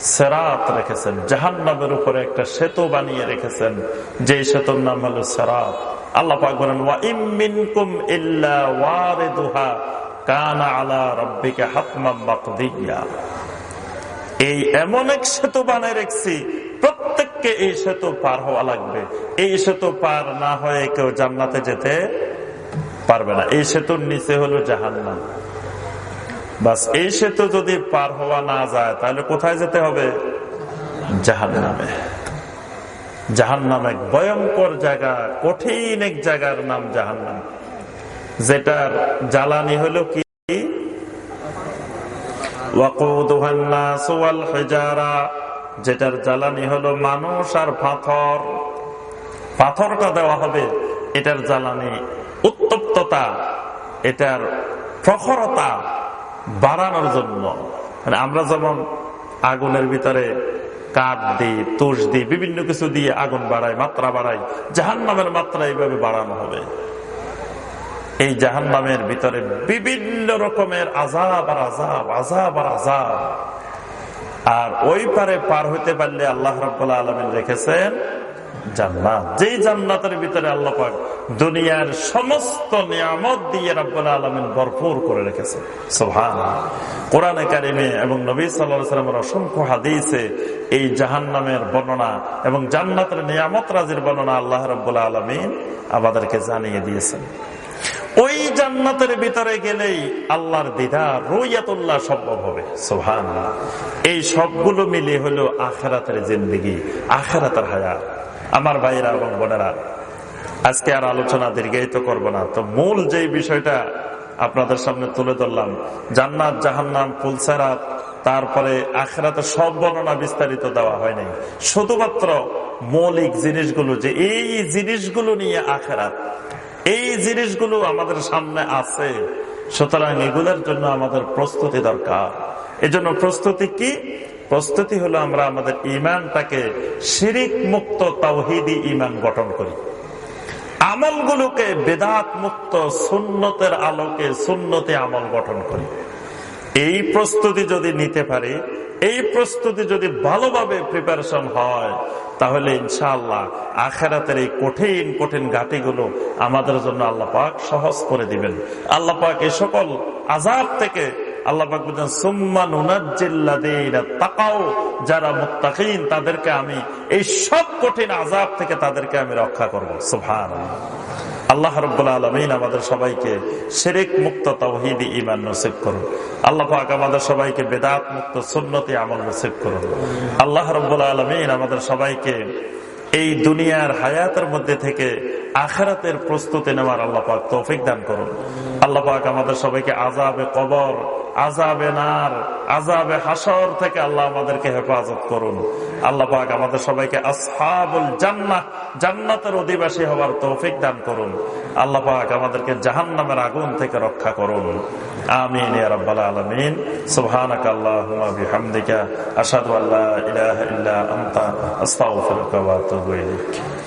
সেরাত রেখেছেন। জাহান্নামের উপরে একটা সেতু বানিয়ে রেখেছেন। যে সেতুর নাম হলো সেরাত। আল্লাহ পাক বলেন, ওয়া ইমিনকুম ইল্লা ওয়ারিদুহা কানা আলা রাব্বিকা মাকদিয়া। এই এমন এক সেতু বানায় রেখেছি, প্রত্যেককে এই সেতু পার হওয়া লাগবে। এই সেতু পার না হয়ে কেউ জান্নাতে যেতে পারবে না। এই সেতুর নিচে হলো জাহান্নাম। বাস, এই সেতু যদি পার হওয়া না যায়, তাহলে কোথায় যেতে হবে? জাহান নামে জাহান নাম এক ভয়ঙ্কর জায়গা, কঠিন এক জায়গার নাম জাহান নাম যেটার জ্বালানি হলো কি? যেটার জ্বালানি হলো মানুষ আর পাথর। পাথরটা দেওয়া হবে, এটার জ্বালানি উত্তপ্ততা, এটার প্রখরতা বাড়ানোর জন্য। মানে আমরা যেমন আগুনের ভিতরে কাঠ দিই, তুষ দিই, বিভিন্ন কিছু দিয়ে আগুন বাড়াই, মাত্রা বাড়াই জাহান নামের মাত্রা এইভাবে বাড়ানো হবে। এই জাহান নামের ভিতরে বিভিন্ন রকমের আজাব আর আজাব আজাব আর আজাব আর ওই পারে পার হইতে পারলে আল্লাহ রবাহ আলমিন রেখেছেন জান্নাত। যেই জান্নাতের ভিতরে আল্লাহ পাক দুনিয়ার সমস্ত নিয়ামত দিয়ে রব্বুল আলমিন ভরপুর করে রেখেছে। সোহান কোরআনে কারিমে এবং নবী সাল্লামের অসংখ্য হাদিসে এই জাহান নামের বর্ণনা এবং জান্নাতের নিয়ামত রাজির বর্ণনা আল্লাহ রব্বুল আলমিন আমাদেরকে জানিয়ে দিয়েছেন। ওই জান্নাতের ভিতরে গেলেই আল্লাহর দিদা রইয়াতুল্লাহ সম্ভব হবে। সোহান এই সবগুলো মিলে হলো আখেরাতের জিন্দিগি, আখেরাতের হায়াত। আমার ভাইরা এবং বোনেরা আজকে আর আলোচনা দীর্ঘায়িত করব না। তো মূল যে বিষয়টা আপনাদের সামনে তুলে ধরলাম, জান্নাত, জাহান্নাম, ফুলসারাত, তারপরে আখেরাতে সব বর্ণনা বিস্তারিত দেওয়া হয়নি শুধুমাত্র মৌলিক জিনিসগুলো যে এই জিনিসগুলো নিয়ে আখেরাত, এই জিনিসগুলো আমাদের সামনে আছে, সুতরাং এগুলোর জন্য আমাদের প্রস্তুতি দরকার। এজন্য প্রস্তুতি কি? প্রস্তুতি হলো আমরা আমাদের ইমানটাকে শিরিক মুক্ত তাওহিদি ইমান গঠন করি। আমলগুলোকে বেদাত মুক্ত সুন্নতের আলোকে সুন্নতে আমল গঠন করি। এই প্রস্তুতি যদি নিতে পারি, এই প্রস্তুতি যদি ভালোভাবে প্রিপারেশন হয়, তাহলে ইনশাআল্লাহ আখেরাতের এই কঠিন কঠিন ঘাটিগুলো আমাদের জন্য আল্লাহ পাক সহজ করে দিবেন। আল্লাহ পাক এই সকল আজাব থেকে আল্লাহ তাকাও যারা মুত্তাকিন, তাদেরকে আমি এই সব কঠিন আজাব থেকে তাদেরকে আমি রক্ষা করব। সুভান আল্লাহ রব্বুল্লা আলমিন আমাদের সবাইকে শেরেক মুক্ত তৌহিদি ইমান নসিব করুন। আল্লাহ আমাদের সবাইকে বেদাত মুক্ত সুন্নতি আমল নসিব করুন। আল্লাহ রব্বুল্লা আলমিন আমাদের সবাইকে এই দুনিয়ার হায়াতের মধ্যে থেকে আখেরাতের প্রস্তুতি নেওয়ার আল্লাহ পাক তৌফিক দান করুন। আল্লাহ পাক আমাদের সবাইকে আজাবে কবর আজাবে নার আজাবে হাসর থেকে আল্লাহ আমাদেরকে হেফাজত করুন। আল্লাহ পাক আমাদের সবাইকে আসহাবুল জান্নাত জান্নাতের অধিবাসী হওয়ার তৌফিক দান করুন। আল্লাহ পাক আমাদেরকে জাহান নামের আগুন থেকে রক্ষা করুন। আমিন রাব্বাল আলামিন। আল্লাহুম্মা বিহামদিকা, আশহাদু আল্লা ইলাহা ইল্লা আনতা, আস্তাগফিরুকা ওয়া আতুবু ইলাইক।